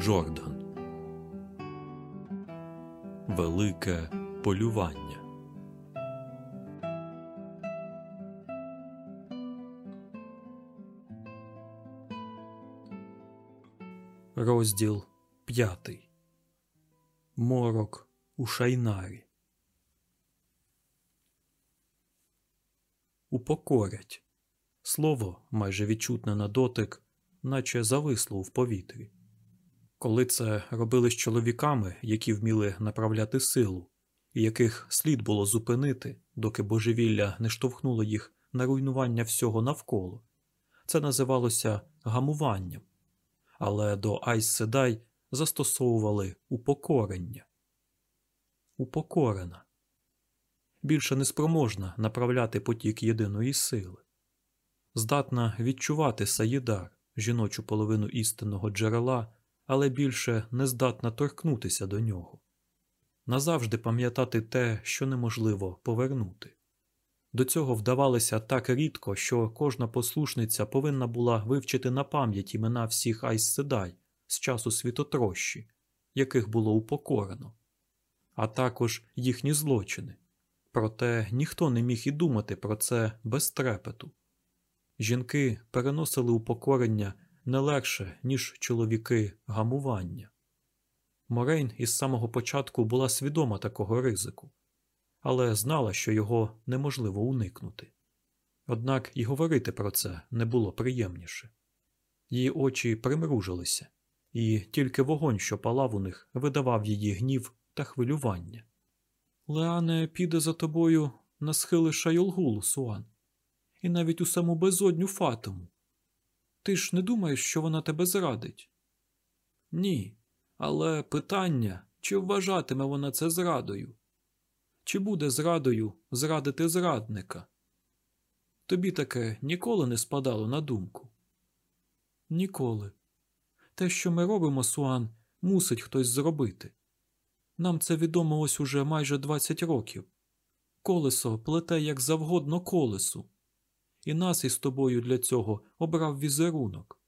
Джордан Велике полювання. Розділ п'ятий. Морок у шайнарі. Упокорять. Слово, майже відчутне на дотик, наче зависло в повітрі. Коли це робили з чоловіками, які вміли направляти силу, і яких слід було зупинити, доки божевілля не штовхнуло їх на руйнування всього навколо, це називалося гамуванням, але до Айс Седай застосовували упокорення. Упокорена. Більше неспроможна направляти потік єдиної сили, здатна відчувати Саїдар, жіночу половину істинного джерела, але більше не здатна торкнутися до нього, назавжди пам'ятати те, що неможливо повернути. До цього вдавалося так рідко, що кожна послушниця повинна була вивчити на пам'ять імена всіх Айс-Седай з часу світотрощі, яких було упокорено, а також їхні злочини. Проте ніхто не міг і думати про це без трепету. Жінки переносили упокорення не легше, ніж чоловіки гамування. Морейн із самого початку була свідома такого ризику, але знала, що його неможливо уникнути. Однак і говорити про це не було приємніше. Її очі примружилися, і тільки вогонь, що палав у них, видавав її гнів та хвилювання. Леане піде за тобою на схили Шайолгулу, Суан, і навіть у саму безодню Фатому. Ти ж не думаєш, що вона тебе зрадить? Ні. Але питання, чи вважатиме вона це зрадою? Чи буде зрадою зрадити зрадника? Тобі таке ніколи не спадало на думку? Ніколи. Те, що ми робимо, Суан, мусить хтось зробити. Нам це відомо ось уже майже 20 років. Колесо плете як завгодно колесу, і нас із тобою для цього обрав візерунок.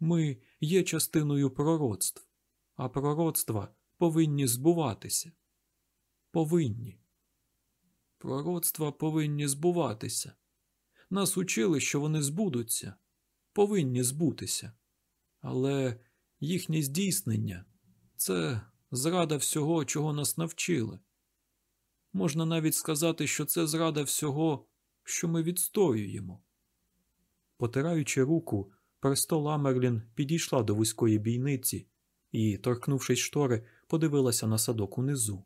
Ми є частиною пророцтв, а пророцтва повинні збуватися. Повинні. Пророцтва повинні збуватися. Нас учили, що вони збудуться, повинні збутися. Але їхнє здійснення це зрада всього, чого нас навчили. Можна навіть сказати, що це зрада всього, що ми відстоюємо. Потираючи руку, престол Амерлін підійшла до вузької бійниці і, торкнувшись штори, подивилася на садок унизу.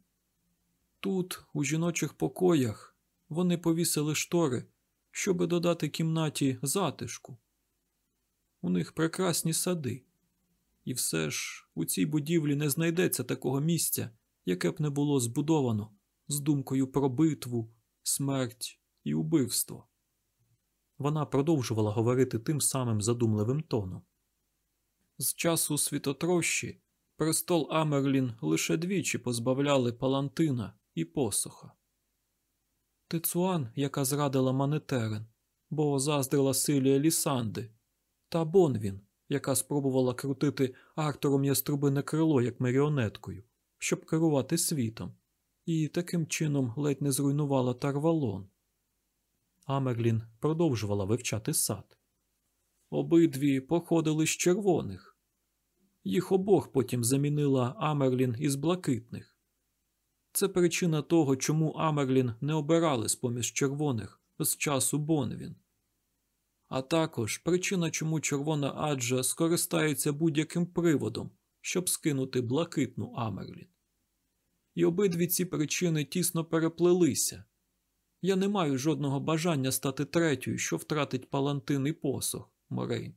Тут, у жіночих покоях, вони повісили штори, щоби додати кімнаті затишку. У них прекрасні сади. І все ж у цій будівлі не знайдеться такого місця, яке б не було збудовано з думкою про битву, смерть і убивство. Вона продовжувала говорити тим самим задумливим тоном. З часу світотрощі престол Амерлін лише двічі позбавляли Палантина і посоха. Тицуан, яка зрадила Манетерен, бо заздрила силі Елісанди, та Бонвін, яка спробувала крутити Артором яструбине крило як маріонеткою, щоб керувати світом, і таким чином ледь не зруйнувала Тарвалон. Амерлін продовжувала вивчати сад. Обидві походили з червоних. Їх обох потім замінила Амерлін із блакитних. Це причина того, чому Амерлін не обирали з поміж червоних з часу Бонвін. А також причина, чому червона аджа скористається будь-яким приводом, щоб скинути блакитну Амерлін. І обидві ці причини тісно переплелися. Я не маю жодного бажання стати третьою, що втратить палантин і посох, Морейн.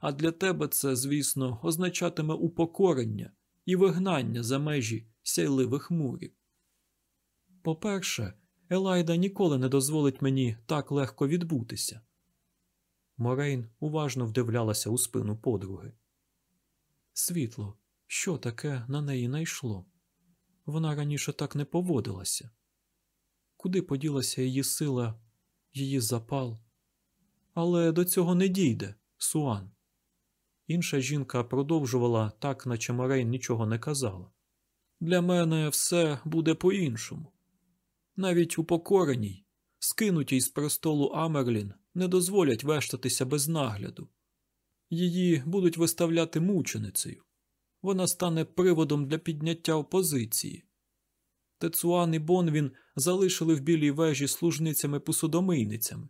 А для тебе це, звісно, означатиме упокорення і вигнання за межі сяйливих мурів. По-перше, Елайда ніколи не дозволить мені так легко відбутися. Морейн уважно вдивлялася у спину подруги. Світло, що таке на неї найшло? Вона раніше так не поводилася. Куди поділася її сила, її запал? Але до цього не дійде, Суан. Інша жінка продовжувала так, наче Морейн нічого не казала. Для мене все буде по-іншому. Навіть упокореній, скинутій з престолу Амерлін, не дозволять вештатися без нагляду. Її будуть виставляти мученицею. Вона стане приводом для підняття опозиції. Тецуан і Бонвін залишили в білій вежі служницями-посудомийницями,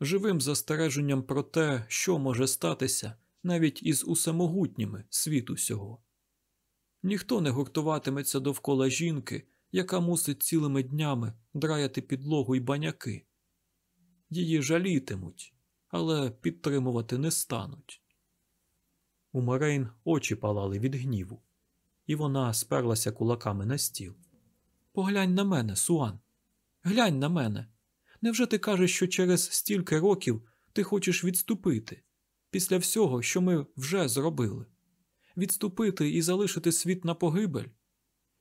живим застереженням про те, що може статися навіть із усемогутніми світу сього. Ніхто не гуртуватиметься довкола жінки, яка мусить цілими днями драяти підлогу й баняки. Її жалітимуть, але підтримувати не стануть. У Морейн очі палали від гніву, і вона сперлася кулаками на стіл. Поглянь на мене, Суан. Глянь на мене. Невже ти кажеш, що через стільки років ти хочеш відступити після всього, що ми вже зробили? Відступити і залишити світ на погибель?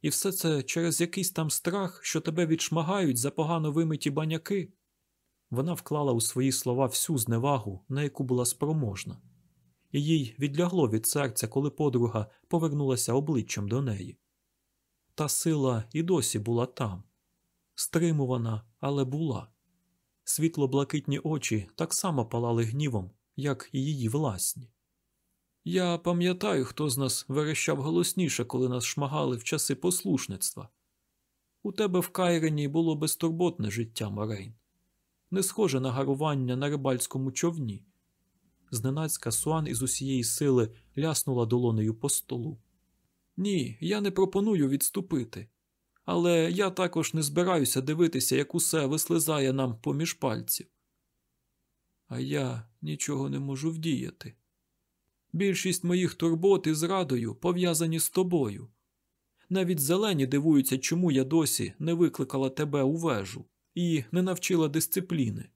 І все це через якийсь там страх, що тебе відшмагають за погано вимиті баняки? Вона вклала у свої слова всю зневагу, на яку була спроможна, і їй відлягло від серця, коли подруга повернулася обличчям до неї. Та сила і досі була там, стримувана, але була. Світло-блакитні очі так само палали гнівом, як і її власні. Я пам'ятаю, хто з нас верещав голосніше, коли нас шмагали в часи послушництва. У тебе в Кайрені було безтурботне життя, Морейн, не схоже на гарування на рибальському човні. Зненацька Суан із усієї сили ляснула долонею по столу. Ні, я не пропоную відступити. Але я також не збираюся дивитися, як усе вислизає нам поміж пальців. А я нічого не можу вдіяти. Більшість моїх турбот із радою пов'язані з тобою. Навіть зелені дивуються, чому я досі не викликала тебе у вежу і не навчила дисципліни.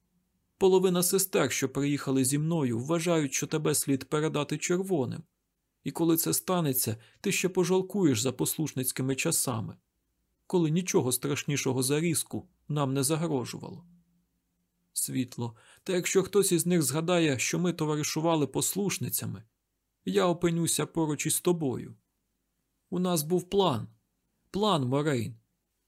Половина сестер, що приїхали зі мною, вважають, що тебе слід передати червоним, і коли це станеться, ти ще пожалкуєш за послушницькими часами, коли нічого страшнішого за різку нам не загрожувало. Світло, та якщо хтось із них згадає, що ми товаришували послушницями, я опинюся поруч із тобою. У нас був план, план, Морейн,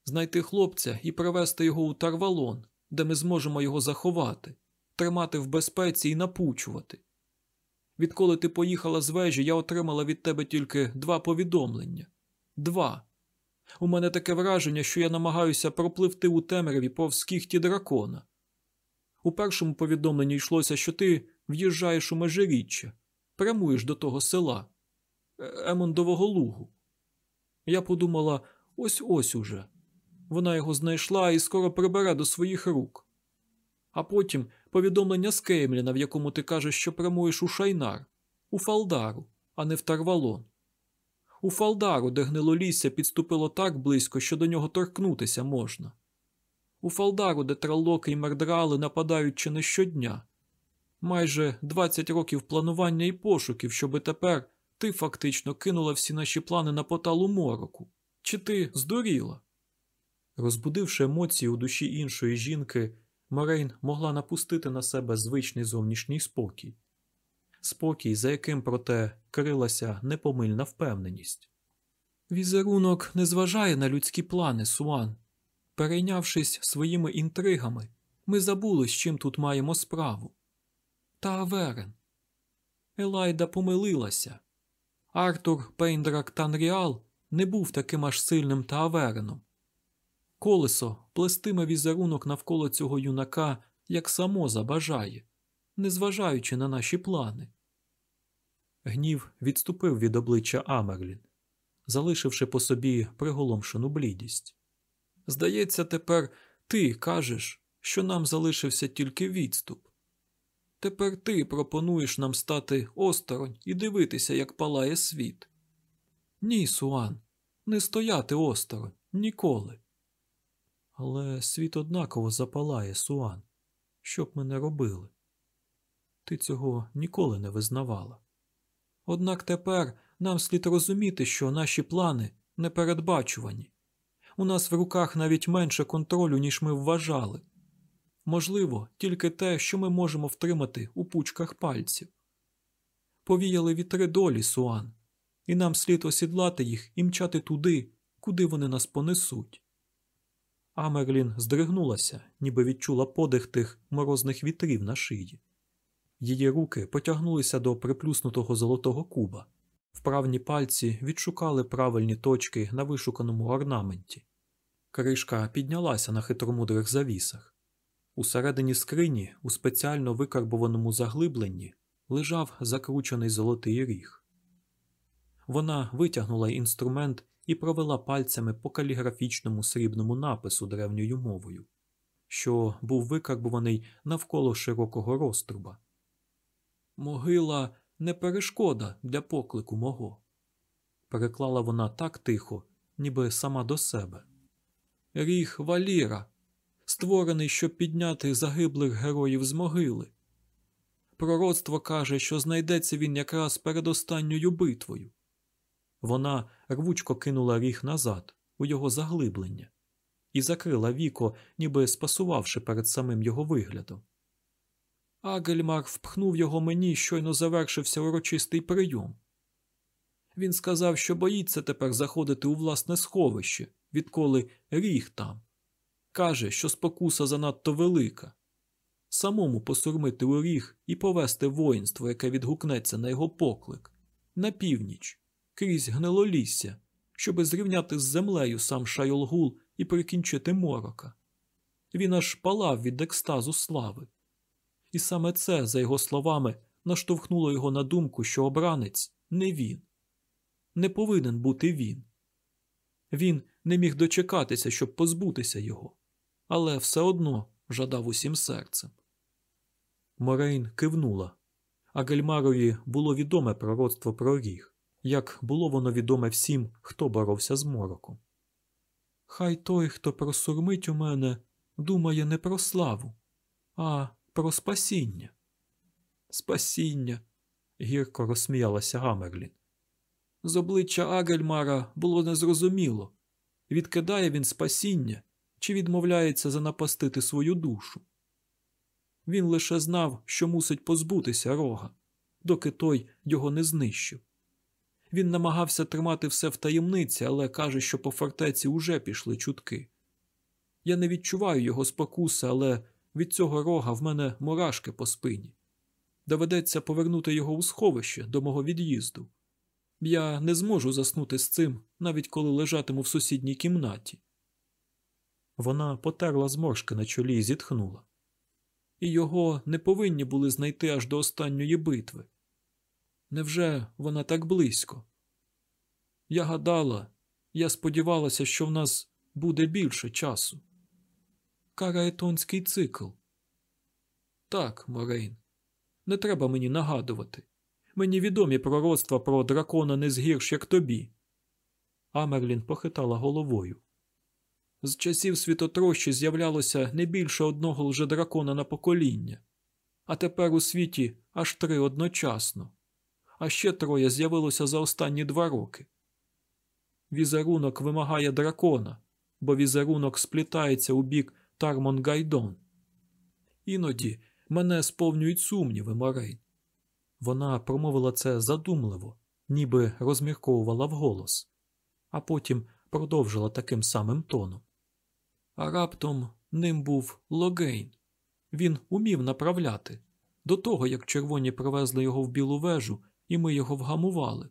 знайти хлопця і привезти його у Тарвалон, де ми зможемо його заховати, тримати в безпеці і напучувати. Відколи ти поїхала з вежі, я отримала від тебе тільки два повідомлення. Два. У мене таке враження, що я намагаюся пропливти у темряві повз кіхті дракона. У першому повідомленні йшлося, що ти в'їжджаєш у межиріччя, прямуєш до того села, е, Емондового лугу. Я подумала ось ось уже. Вона його знайшла і скоро прибере до своїх рук. А потім повідомлення з Кеймліна, в якому ти кажеш, що прямуєш у Шайнар, у Фалдару, а не в Тарвалон. У Фалдару, де гнилолісся підступило так близько, що до нього торкнутися можна. У Фалдару, де тралоки й мердрали нападають чи не щодня. Майже 20 років планування і пошуків, щоби тепер ти фактично кинула всі наші плани на поталу мороку. Чи ти здуріла? Розбудивши емоції у душі іншої жінки, Морейн могла напустити на себе звичний зовнішній спокій, спокій, за яким, проте, крилася непомильна впевненість. Візерунок не зважає на людські плани, Суан. Перейнявшись своїми інтригами, ми забули, з чим тут маємо справу. Та Аверен. Елайда помилилася. Артур Пейндрак Танріал не був таким аж сильним та Авереном. Колесо плестиме візерунок навколо цього юнака, як само забажає, незважаючи на наші плани. Гнів відступив від обличчя Амерлін, залишивши по собі приголомшену блідість. Здається, тепер ти кажеш, що нам залишився тільки відступ. Тепер ти пропонуєш нам стати осторонь і дивитися, як палає світ. Ні, Суан, не стояти осторонь ніколи. Але світ однаково запалає, Суан. Що б ми не робили? Ти цього ніколи не визнавала. Однак тепер нам слід розуміти, що наші плани непередбачувані. У нас в руках навіть менше контролю, ніж ми вважали. Можливо, тільки те, що ми можемо втримати у пучках пальців. Повіяли вітри долі, Суан, і нам слід осідлати їх і мчати туди, куди вони нас понесуть. Амерлін здригнулася, ніби відчула подих тих морозних вітрів на шиї. Її руки потягнулися до приплюснутого золотого куба. Вправні пальці відшукали правильні точки на вишуканому орнаменті. Кришка піднялася на хитромудрих завісах. Усередині скрині, у спеціально викарбованому заглибленні, лежав закручений золотий ріг. Вона витягнула інструмент і провела пальцями по каліграфічному срібному напису древньою мовою, що був викарбуваний навколо широкого розтруба. Могила не перешкода для поклику мого. Переклала вона так тихо, ніби сама до себе. Ріг валіра, створений, щоб підняти загиблих героїв з могили. Пророцтво каже, що знайдеться він якраз перед останньою битвою. Вона рвучко кинула ріг назад, у його заглиблення, і закрила віко, ніби спасувавши перед самим його виглядом. Агельмар впхнув його мені, щойно завершився урочистий прийом. Він сказав, що боїться тепер заходити у власне сховище, відколи ріг там. Каже, що спокуса занадто велика. Самому посурмити у ріг і повести воїнство, яке відгукнеться на його поклик, на північ, крізь гнилолісся, щоби зрівняти з землею сам Шайолгул і прикінчити морока. Він аж палав від екстазу слави. І саме це, за його словами, наштовхнуло його на думку, що обранець не він, не повинен бути він. Він не міг дочекатися, щоб позбутися його, але все одно жадав усім серцем. Морейн кивнула, а Гельмарові було відоме пророцтво про ріг, як було воно відоме всім, хто боровся з мороком. Хай той, хто просурмить у мене, думає не про славу, а про спасіння. Спасіння. гірко розсміялася Гамерлін. З обличчя Агельмара було незрозуміло, відкидає він спасіння чи відмовляється занапастити свою душу. Він лише знав, що мусить позбутися рога, доки той його не знищив. Він намагався тримати все в таємниці, але каже, що по фортеці уже пішли чутки. Я не відчуваю його спокуси, але від цього рога в мене мурашки по спині. Доведеться повернути його у сховище до мого від'їзду. Я не зможу заснути з цим, навіть коли лежатиму в сусідній кімнаті. Вона потерла зморшки на чолі і зітхнула. І його не повинні були знайти аж до останньої битви. Невже вона так близько? Я гадала, я сподівалася, що в нас буде більше часу. Караетонський цикл. Так, Морейн, не треба мені нагадувати. Мені відомі пророцтва про дракона не згірш, як тобі. Амерлін похитала головою. З часів світотрощі з'являлося не більше одного лжедракона на покоління, а тепер у світі аж три одночасно, а ще троє з'явилося за останні два роки. Візерунок вимагає дракона, бо візерунок сплітається у бік Тармон Гайдон. Іноді мене сповнюють сумніви, Морейн. Вона промовила це задумливо, ніби розмірковувала вголос, а потім продовжила таким самим тоном. А раптом ним був Логейн. Він умів направляти до того, як червоні привезли його в білу вежу, і ми його вгамували.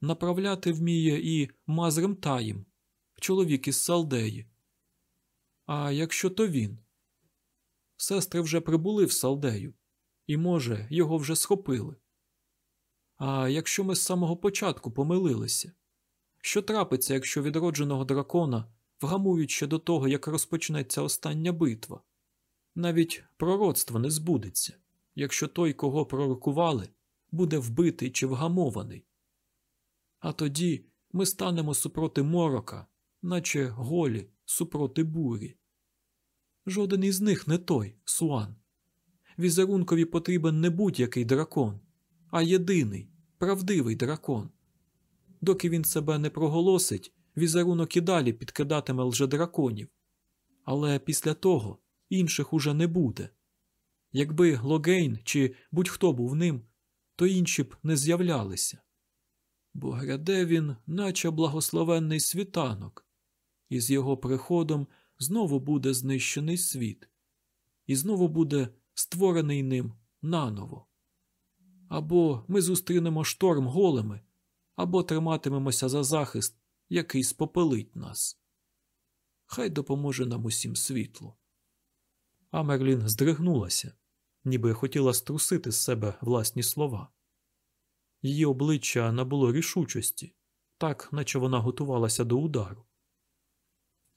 Направляти вміє і Мазрем Таїм, чоловік із Салдеї. А якщо то він? Сестри вже прибули в Салдею, і, може, його вже схопили. А якщо ми з самого початку помилилися, що трапиться, якщо відродженого дракона вгамують ще до того, як розпочнеться остання битва? Навіть пророцтво не збудеться, якщо той, кого пророкували, буде вбитий чи вгамований. А тоді ми станемо супроти морока, наче голі супроти бурі. Жоден із них не той, Суан. Візерункові потрібен не будь-який дракон, а єдиний, правдивий дракон. Доки він себе не проголосить, візерунок і далі підкидатиме лжедраконів. Але після того інших уже не буде. Якби Логейн чи будь-хто був ним, то інші б не з'являлися. Бо гряде він, наче благословенний світанок, і з його приходом знову буде знищений світ, і знову буде створений ним наново. Або ми зустрінемо шторм голими, або триматимемося за захист, який спопелить нас. Хай допоможе нам усім світло. Амерлін здригнулася, ніби хотіла струсити з себе власні слова. Її обличчя набуло рішучості, так наче вона готувалася до удару.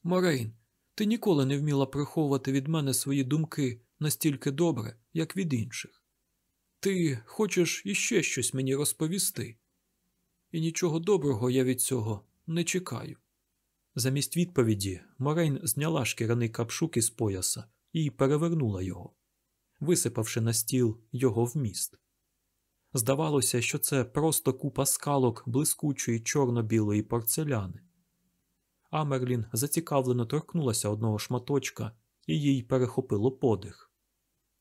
Морейн, ти ніколи не вміла приховувати від мене свої думки настільки добре, як від інших. Ти хочеш іще щось мені розповісти, і нічого доброго я від цього не чекаю. Замість відповіді Морейн зняла шкіряний капшук із пояса і перевернула його, висипавши на стіл його вміст. Здавалося, що це просто купа скалок блискучої чорно-білої порцеляни. Амерлін зацікавлено торкнулася одного шматочка, і їй перехопило подих.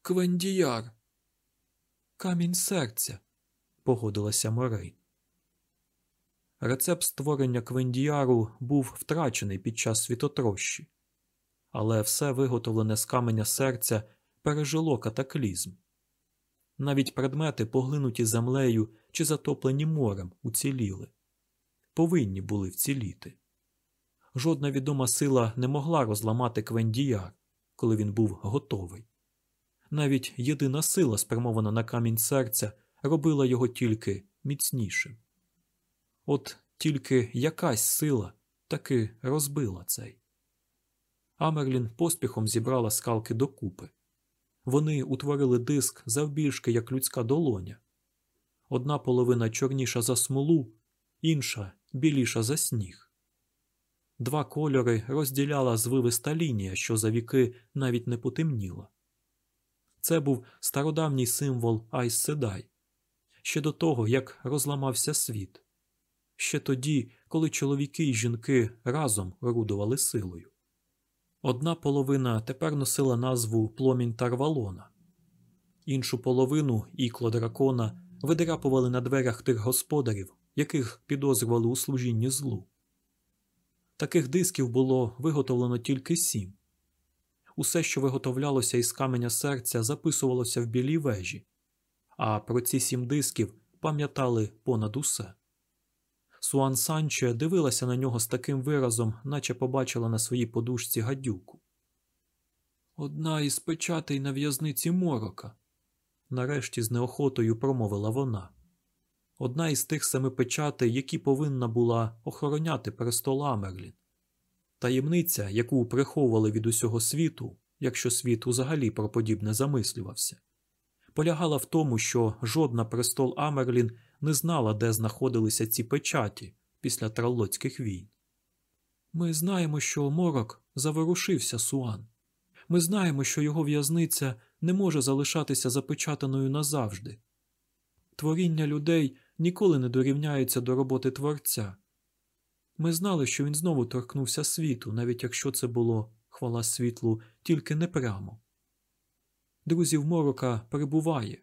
Квендіяр. Камінь серця, погодилася Морейн. Рецепт створення квендіяру був втрачений під час світотрощі, але все виготовлене з каменя серця пережило катаклізм. Навіть предмети, поглинуті землею чи затоплені морем, уціліли, повинні були вціліти. Жодна відома сила не могла розламати квендіяр, коли він був готовий. Навіть єдина сила, спрямована на камінь серця, робила його тільки міцнішим. От тільки якась сила таки розбила цей. Амерлін поспіхом зібрала скалки докупи. Вони утворили диск завбільшки, як людська долоня. Одна половина чорніша за смолу, інша біліша за сніг. Два кольори розділяла звивиста лінія, що за віки навіть не потемніла. Це був стародавній символ Айс Седай, ще до того, як розламався світ, ще тоді, коли чоловіки і жінки разом орудували силою. Одна половина тепер носила назву пломінь Тарвалона, іншу половину ікло дракона видряпували на дверях тих господарів, яких підозрювали у служінні злу. Таких дисків було виготовлено тільки сім. Усе, що виготовлялося із каменя серця, записувалося в білій вежі, а про ці сім дисків пам'ятали понад усе. Суан Санче дивилася на нього з таким виразом, наче побачила на своїй подушці гадюку. Одна із печатей на в'язниці морока, нарешті з неохотою промовила вона. Одна із тих семи печатей, які повинна була охороняти престол Амерлін. Таємниця, яку приховували від усього світу, якщо світ взагалі про подібне замислювався, полягала в тому, що жодна престол Амерлін не знала, де знаходилися ці печаті після тралоцьких війн. Ми знаємо, що морок заворушився Суан. Ми знаємо, що його в'язниця не може залишатися запечатаною назавжди. Творіння людей ніколи не дорівняються до роботи творця. Ми знали, що він знову торкнувся світу, навіть якщо це було, хвала світлу, тільки непрямо. Друзів морока перебуває,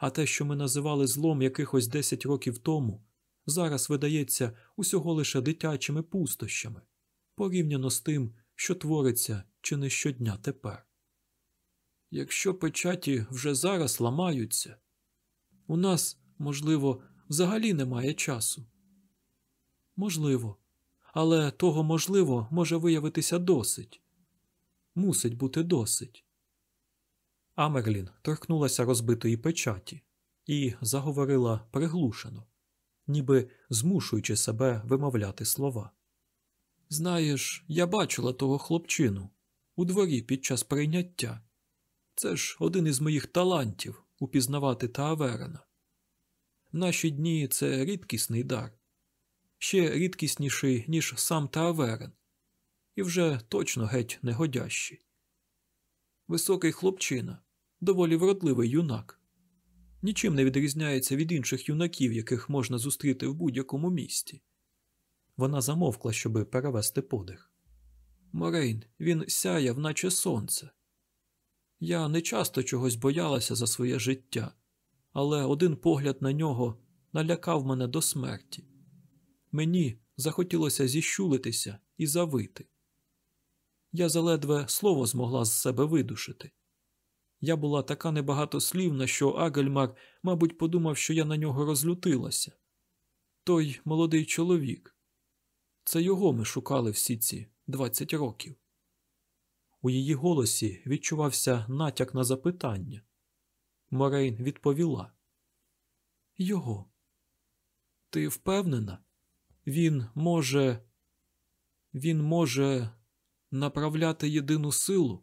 а те, що ми називали злом якихось десять років тому, зараз видається усього лише дитячими пустощами, порівняно з тим, що твориться чи не щодня тепер. Якщо печаті вже зараз ламаються, у нас, можливо, взагалі немає часу. Можливо, але того можливо може виявитися досить. Мусить бути досить. Амерлін торкнулася розбитої печаті і заговорила приглушено, ніби змушуючи себе вимовляти слова. Знаєш, я бачила того хлопчину у дворі під час прийняття. Це ж один із моїх талантів упізнавати Тааверена. Наші дні це рідкісний дар, ще рідкісніший, ніж сам Тааверен, і вже точно геть негодящий. Високий хлопчина, доволі вродливий юнак, нічим не відрізняється від інших юнаків, яких можна зустріти в будь-якому місті. Вона замовкла, щоби перевести подих. Морейн, він сяяв, наче сонце. Я не часто чогось боялася за своє життя, але один погляд на нього налякав мене до смерті. Мені захотілося зіщулитися і завити. Я заледве слово змогла з себе видушити. Я була така небагатослівна, що Агельмар, мабуть, подумав, що я на нього розлютилася. Той молодий чоловік. Це його ми шукали всі ці двадцять років. У її голосі відчувався натяк на запитання. Морейн відповіла: Його. Ти впевнена? Він може. Він може направляти єдину силу.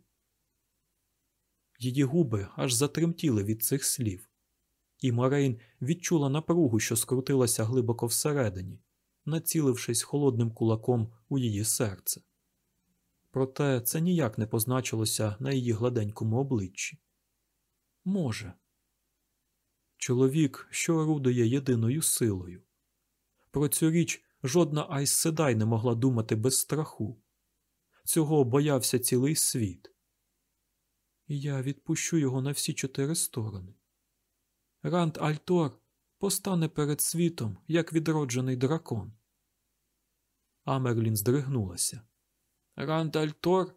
Її губи аж затремтіли від цих слів, і Морейн відчула напругу, що скрутилася глибоко всередині, націлившись холодним кулаком у її серце. Проте це ніяк не позначилося на її гладенькому обличчі. Може. Чоловік, що орудує єдиною силою. Про цю річ жодна Айс Седай не могла думати без страху. Цього боявся цілий світ. Я відпущу його на всі чотири сторони. Ранд Альтор постане перед світом, як відроджений дракон. Амерлін здригнулася. Ранд Альтор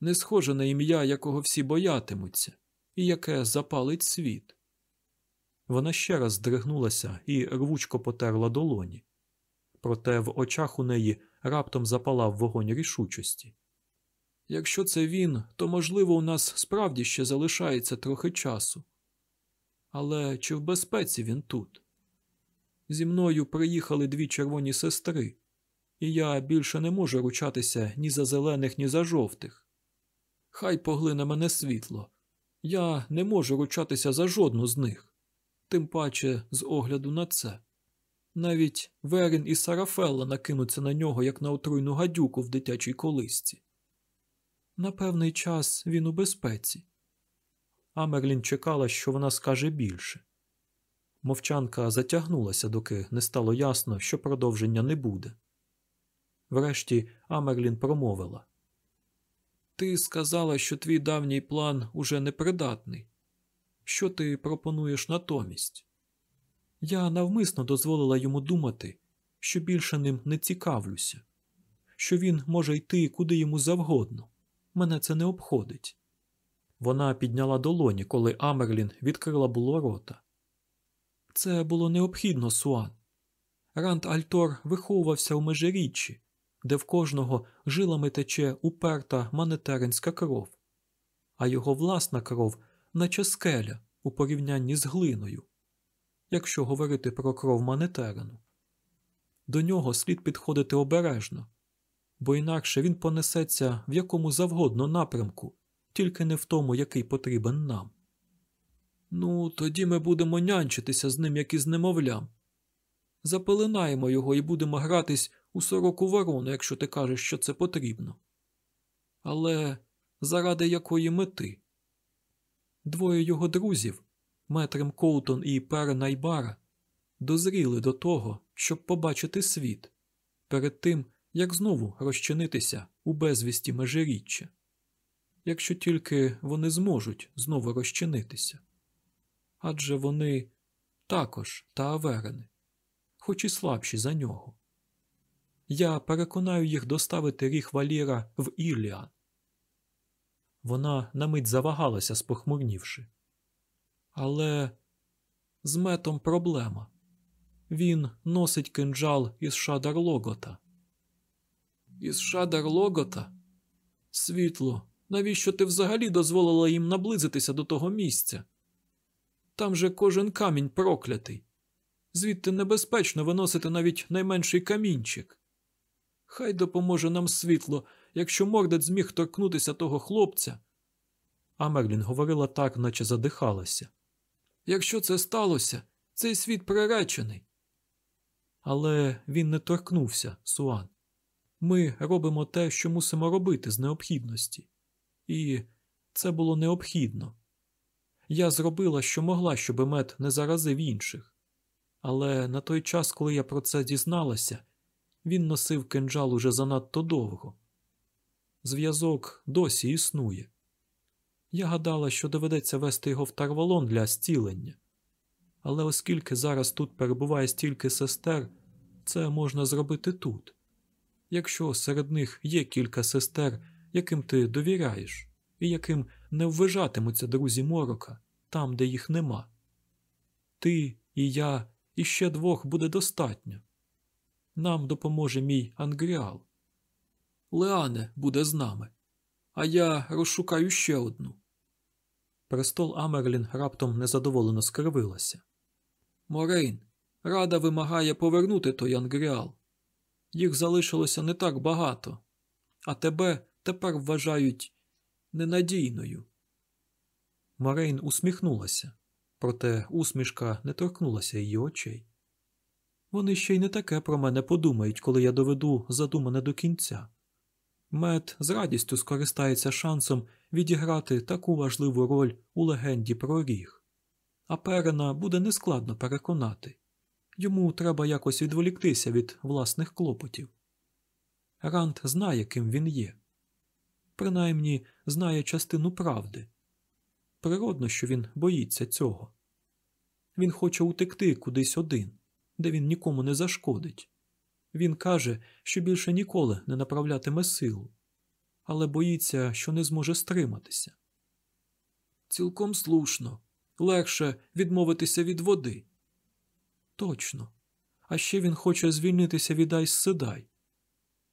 не схоже на ім'я, якого всі боятимуться, і яке запалить світ. Вона ще раз здригнулася і рвучко потерла долоні. Проте в очах у неї раптом запалав вогонь рішучості. Якщо це він, то, можливо, у нас справді ще залишається трохи часу. Але чи в безпеці він тут? Зі мною приїхали дві червоні сестри, і я більше не можу ручатися ні за зелених, ні за жовтих. Хай поглине мене світло. Я не можу ручатися за жодну з них, тим паче з огляду на це. Навіть Верін і Сарафелла накинуться на нього, як на отруйну гадюку в дитячій колисці. На певний час він у безпеці. Амерлін чекала, що вона скаже більше. Мовчанка затягнулася, доки не стало ясно, що продовження не буде. Врешті Амерлін промовила Ти сказала, що твій давній план уже непридатний. Що ти пропонуєш натомість? Я навмисно дозволила йому думати, що більше ним не цікавлюся, що він може йти куди йому завгодно. Мене це не обходить. Вона підняла долоні, коли Амерлін відкрила було рота. Це було необхідно, Суан. Ранд Альтор виховувався у межиріччі, де в кожного жилами тече уперта манетеринська кров, а його власна кров, наче скеля у порівнянні з глиною, якщо говорити про кров манетерину. До нього слід підходити обережно, бо інакше він понесеться в якому завгодно напрямку, тільки не в тому, який потрібен нам. Ну, тоді ми будемо нянчитися з ним, як із немовлям. Запелинаємо його і будемо гратись у сороку ворону, якщо ти кажеш, що це потрібно. Але заради якої мети? Двоє його друзів, Метрем Коутон і Пер Найбара, дозріли до того, щоб побачити світ, перед тим, як знову розчинитися у безвісті межиріччя, якщо тільки вони зможуть знову розчинитися. Адже вони також Тааверени, хоч і слабші за нього. Я переконаю їх доставити ріг валіра в Ілліан. Вона на мить завагалася, спохмурнівши. Але з метом проблема. Він носить кинджал із шадар Логота. Із шадар Логота? Світло, навіщо ти взагалі дозволила їм наблизитися до того місця? Там же кожен камінь проклятий. Звідти небезпечно виносити навіть найменший камінчик. Хай допоможе нам світло, якщо мордець зміг торкнутися того хлопця. Амерлін говорила так, наче задихалася. Якщо це сталося, цей світ приречений. Але він не торкнувся, Суан. Ми робимо те, що мусимо робити з необхідності. І це було необхідно. Я зробила, що могла, щоб мед не заразив інших. Але на той час, коли я про це дізналася, він носив кинджал уже занадто довго. Зв'язок досі існує. Я гадала, що доведеться вести його в тарвалон для зцілення. Але оскільки зараз тут перебуває стільки сестер, це можна зробити тут. Якщо серед них є кілька сестер, яким ти довіряєш, і яким не ввижатимуться друзі морока там, де їх нема. Ти і я, і ще двох буде достатньо. Нам допоможе мій Ангріал. Леане буде з нами, а я розшукаю ще одну. Престол Амерлін раптом незадоволено скривилася. Морейн, рада вимагає повернути той Ангріал. Їх залишилося не так багато, а тебе тепер вважають ненадійною. Морейн усміхнулася, проте усмішка не торкнулася її очей. Вони ще й не таке про мене подумають, коли я доведу задумане до кінця. Мед з радістю скористається шансом відіграти таку важливу роль у легенді про ріг, а Перена буде нескладно переконати йому треба якось відволіктися від власних клопотів. Рант знає, ким він є, принаймні знає частину правди. Природно, що він боїться цього. Він хоче утекти кудись один, де він нікому не зашкодить. Він каже, що більше ніколи не направлятиме силу, але боїться, що не зможе стриматися. Цілком слушно, легше відмовитися від води. Точно. А ще він хоче звільнитися від Айс Седай.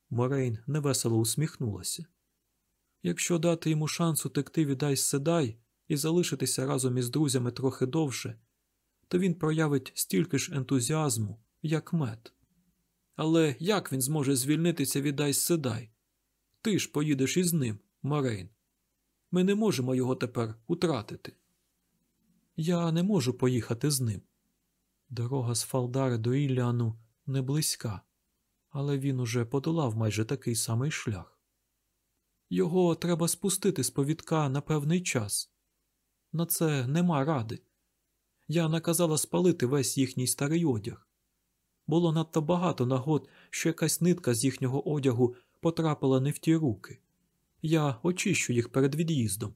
Морейн невесело усміхнулася. Якщо дати йому шанс утекти від Айс Седай і залишитися разом із друзями трохи довше, то він проявить стільки ж ентузіазму, як мед. Але як він зможе звільнитися від Айс Седай? Ти ж поїдеш із ним, Морейн. Ми не можемо його тепер утратити. Я не можу поїхати з ним. Дорога з Фалдари до Ілляну не близька, але він уже подолав майже такий самий шлях. Його треба спустити з повідка на певний час. На це нема ради. Я наказала спалити весь їхній старий одяг. Було надто багато нагод, що якась нитка з їхнього одягу потрапила не в ті руки. Я очищу їх перед від'їздом.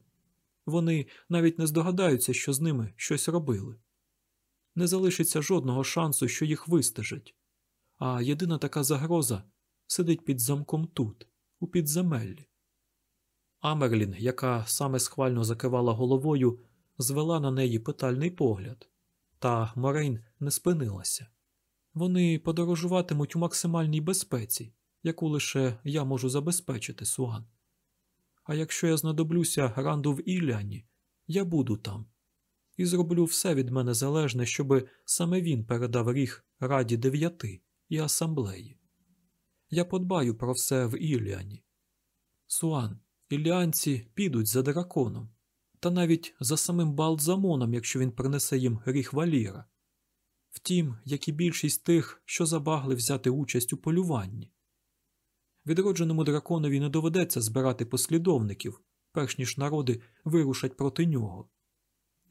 Вони навіть не здогадаються, що з ними щось робили. Не залишиться жодного шансу, що їх вистежать. А єдина така загроза сидить під замком тут, у підземеллі. Амерлін, яка саме схвально закивала головою, звела на неї питальний погляд, та Морейн не спинилася. Вони подорожуватимуть у максимальній безпеці, яку лише я можу забезпечити, Суан. А якщо я знадоблюся ранду в Ілляні, я буду там і зроблю все від мене залежне, щоби саме він передав ріг Раді дев'яти і асамблеї. Я подбаю про все в Ілліані. Суан, ілліанці підуть за драконом, та навіть за самим Балдзамоном, якщо він принесе їм ріг валіра. Втім, як і більшість тих, що забагли взяти участь у полюванні. Відродженому драконові не доведеться збирати послідовників, перш ніж народи вирушать проти нього.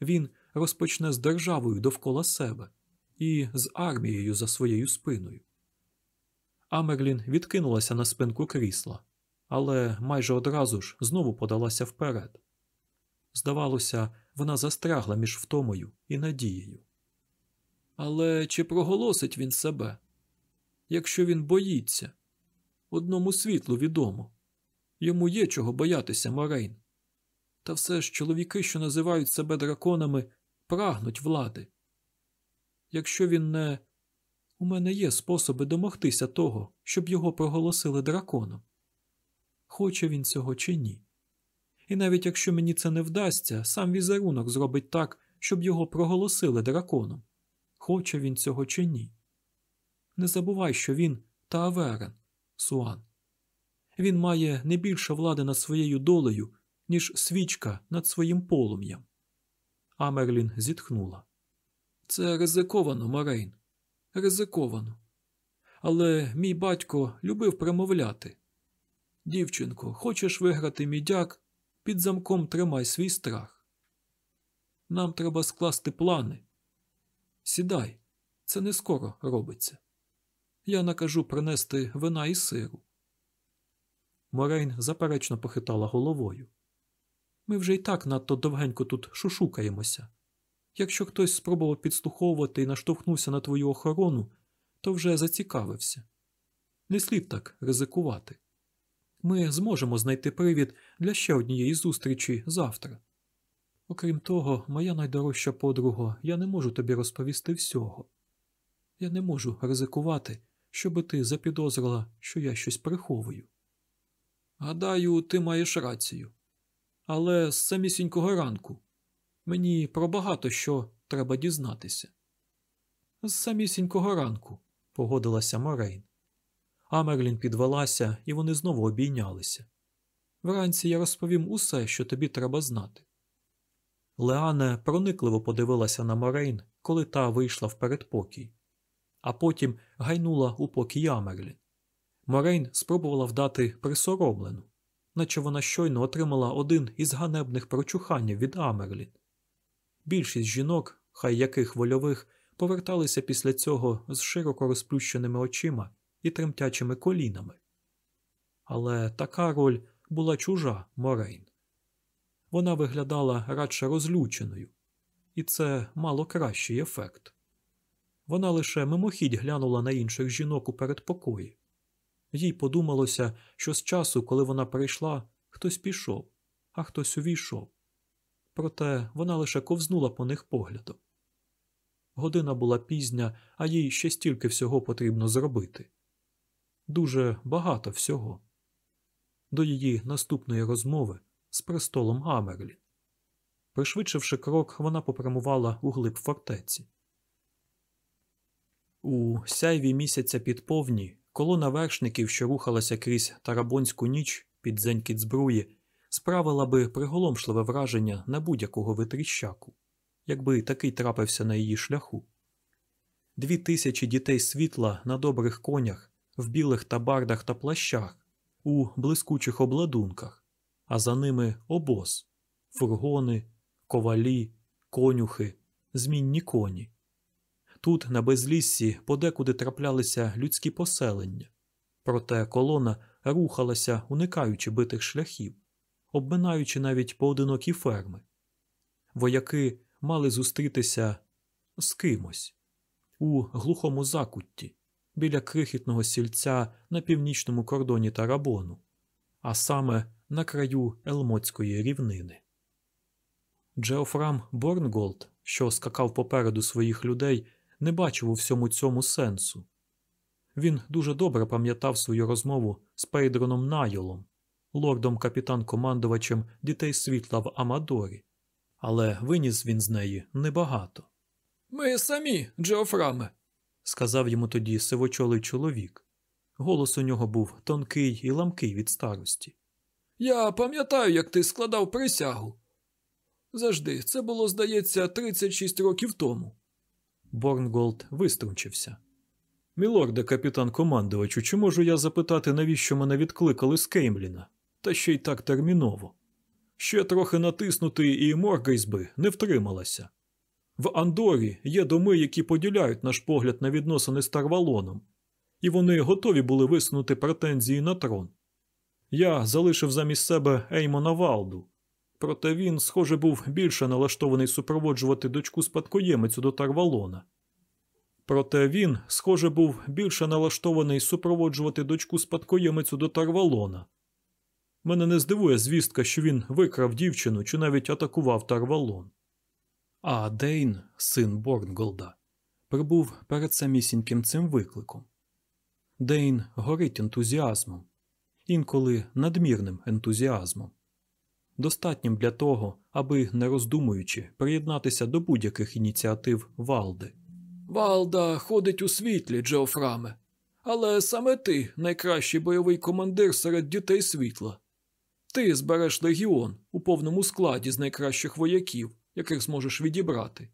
Він розпочне з державою довкола себе і з армією за своєю спиною. Амерлін відкинулася на спинку крісла, але майже одразу ж знову подалася вперед. Здавалося, вона застрягла між втомою і надією. Але чи проголосить він себе? Якщо він боїться, одному світлу відомо йому є чого боятися Морейн. Та все ж чоловіки, що називають себе драконами, прагнуть влади. Якщо він не. У мене є способи домогтися того, щоб його проголосили драконом. Хоче він цього чи ні. І навіть якщо мені це не вдасться, сам візерунок зробить так, щоб його проголосили драконом. Хоче він цього чи ні. Не забувай, що він Тааверен, Суан. Він має не більше влади над своєю долею, ніж свічка над своїм полум'ям. Амерлін зітхнула. Це ризиковано, Морейн. Ризиковано. Але мій батько любив промовляти. Дівчинко, хочеш виграти мідяк, під замком тримай свій страх. Нам треба скласти плани. Сідай, це не скоро робиться. Я накажу принести вина і сиру. Морейн заперечно похитала головою. Ми вже й так надто довгенько тут шушукаємося. Якщо хтось спробував підслуховувати і наштовхнувся на твою охорону, то вже зацікавився. Не слід так ризикувати. Ми зможемо знайти привід для ще однієї зустрічі завтра. Окрім того, моя найдорожча подруга, я не можу тобі розповісти всього. Я не можу ризикувати, щоби ти запідозрила, що я щось приховую. Гадаю, ти маєш рацію. Але з самісінького ранку мені про багато що треба дізнатися. З самісінького ранку, погодилася Морейн. Амерлін підвелася, і вони знову обійнялися. Вранці я розповім усе, що тобі треба знати. Леане проникливо подивилася на Морейн, коли та вийшла в передпокій, а потім гайнула у покій Амерлін. Морейн спробувала вдати присоромлену, наче вона щойно отримала один із ганебних прочуханнів від Амерлін. Більшість жінок, хай яких вольових, поверталися після цього з широко розплющеними очима і тремтячими колінами. Але така роль була чужа Морейн. Вона виглядала радше розлюченою, і це мало кращий ефект. Вона лише мимохідь глянула на інших жінок у передпокої. Їй подумалося, що з часу, коли вона прийшла, хтось пішов, а хтось увійшов. Проте вона лише ковзнула по них поглядом. Година була пізня, а їй ще стільки всього потрібно зробити. Дуже багато всього. До її наступної розмови з престолом Амерлі. Пришвидшивши крок, вона попрямувала у глиб фортеці. У сяйві місяця під повні колона вершників, що рухалася крізь тарабонську ніч під зенькіт збруї, справила би приголомшливе враження на будь-якого витріщаку, якби такий трапився на її шляху. Дві тисячі дітей світла на добрих конях, в білих табардах та плащах, у блискучих обладунках, а за ними обоз, фургони, ковалі, конюхи, змінні коні. Тут, на безліссі, подекуди траплялися людські поселення, проте колона рухалася, уникаючи битих шляхів, обминаючи навіть поодинокі ферми. Вояки мали зустрітися з кимось у глухому закутті біля крихітного сільця на північному кордоні Тарабону, а саме на краю Елмотської рівнини. Джеофрам Борнголд, що скакав попереду своїх людей, не бачив у всьому цьому сенсу. Він дуже добре пам'ятав свою розмову з Пейдроном Найолом, лордом капітан-командувачем дітей світла в Амадорі, але виніс він з неї небагато. Ми самі, Джеофраме, сказав йому тоді сивочолий чоловік. Голос у нього був тонкий і ламкий від старості. Я пам'ятаю, як ти складав присягу. Завжди, це було, здається, 36 років тому. Борнголд виструнчився. Мілорде, капітан командувачу, чи можу я запитати, навіщо мене відкликали з Кеймліна? Та ще й так терміново. Ще трохи натиснути, і Моргейс би не втрималася. В Андорі є доми, які поділяють наш погляд на відносини з Тарвалоном, і вони готові були висунути претензії на трон. Я залишив замість себе Еймона Валду, проте він, схоже, був більше налаштований супроводжувати дочку спадкоємицю до Тарвалона. Проте він, схоже, був більше налаштований супроводжувати дочку спадкоємицю до Тарвалона. Мене не здивує звістка, що він викрав дівчину чи навіть атакував Тарвалон. А Дейн, син Борнголда, прибув перед самісіньким цим викликом. Дейн горить ентузіазмом, інколи надмірним ентузіазмом, достатнім для того, аби, не роздумуючи, приєднатися до будь-яких ініціатив Валди. Валда ходить у світлі, Джеофраме, але саме ти найкращий бойовий командир серед дітей світла. Ти збереш легіон у повному складі з найкращих вояків яких зможеш відібрати,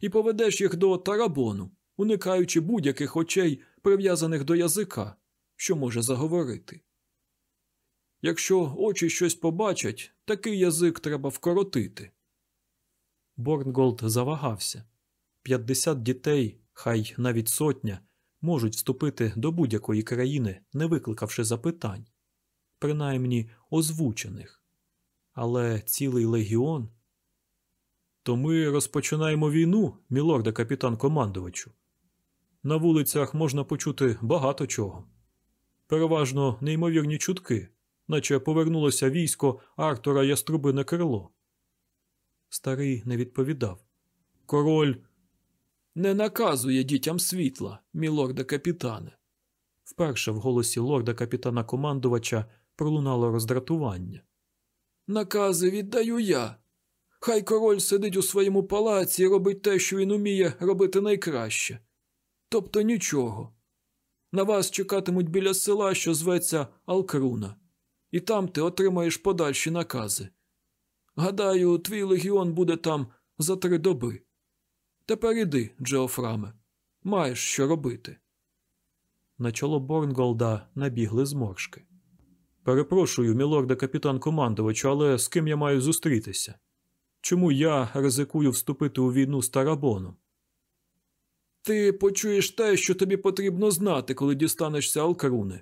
і поведеш їх до тарабону, уникаючи будь-яких очей, прив'язаних до язика, що може заговорити. Якщо очі щось побачать, такий язик треба вкоротити. Борнголд завагався п'ятдесят дітей, хай навіть сотня, можуть вступити до будь-якої країни, не викликавши запитань, принаймні озвучених. Але цілий легіон То ми розпочинаємо війну, мілорде капітан командувачу. На вулицях можна почути багато чого. Переважно неймовірні чутки, наче повернулося військо Артура Яструбине крило. Старий не відповідав. Король не наказує дітям світла, мілорде капітане. Вперше в голосі лорда капітана командувача пролунало роздратування. Накази віддаю я. Хай король сидить у своєму палаці і робить те, що він уміє робити найкраще. Тобто нічого. На вас чекатимуть біля села, що зветься Алкруна, і там ти отримаєш подальші накази. Гадаю, твій легіон буде там за три доби. Тепер іди, Джеофраме, маєш що робити. На чоло Борнголда набігли зморшки. Перепрошую, мілорде капітан командувачу, але з ким я маю зустрітися? Чому я ризикую вступити у війну з Тарабоном? Ти почуєш те, що тобі потрібно знати, коли дістанешся Алкаруни.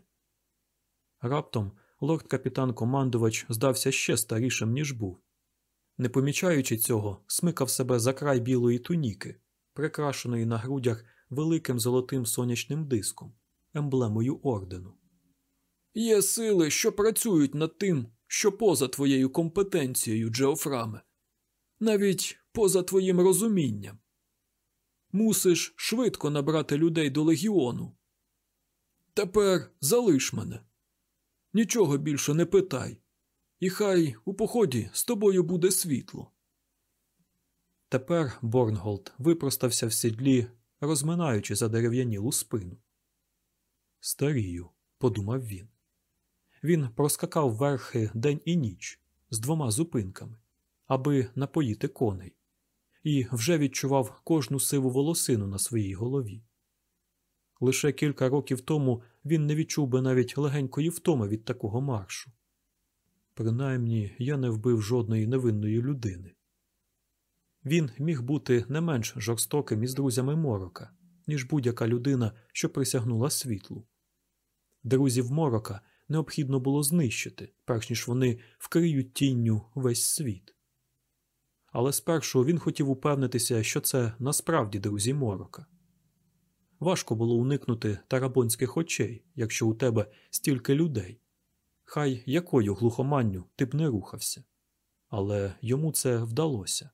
Раптом лорд капітан командувач здався ще старішим, ніж був. Не помічаючи цього, смикав себе за край білої туніки, прикрашеної на грудях великим золотим сонячним диском, емблемою ордену. Є сили, що працюють над тим, що поза твоєю компетенцією, Джеофраме, навіть поза твоїм розумінням. Мусиш швидко набрати людей до легіону. Тепер залиш мене. Нічого більше не питай, і хай у поході з тобою буде світло. Тепер Борнголд випростався в сідлі, розминаючи задерев'янілу спину. Старію, подумав він. Він проскакав верхи день і ніч з двома зупинками, аби напоїти коней, і вже відчував кожну сиву волосину на своїй голові. Лише кілька років тому він не відчув би навіть легенької втоми від такого маршу. Принаймні я не вбив жодної невинної людини. Він міг бути не менш жорстоким із друзями морока, ніж будь-яка людина, що присягнула світлу. Друзів морока необхідно було знищити, перш ніж вони вкриють тінню весь світ. Але спершу він хотів упевнитися, що це насправді друзі морока. Важко було уникнути тарабонських очей, якщо у тебе стільки людей. Хай якою глухоманню ти б не рухався. Але йому це вдалося.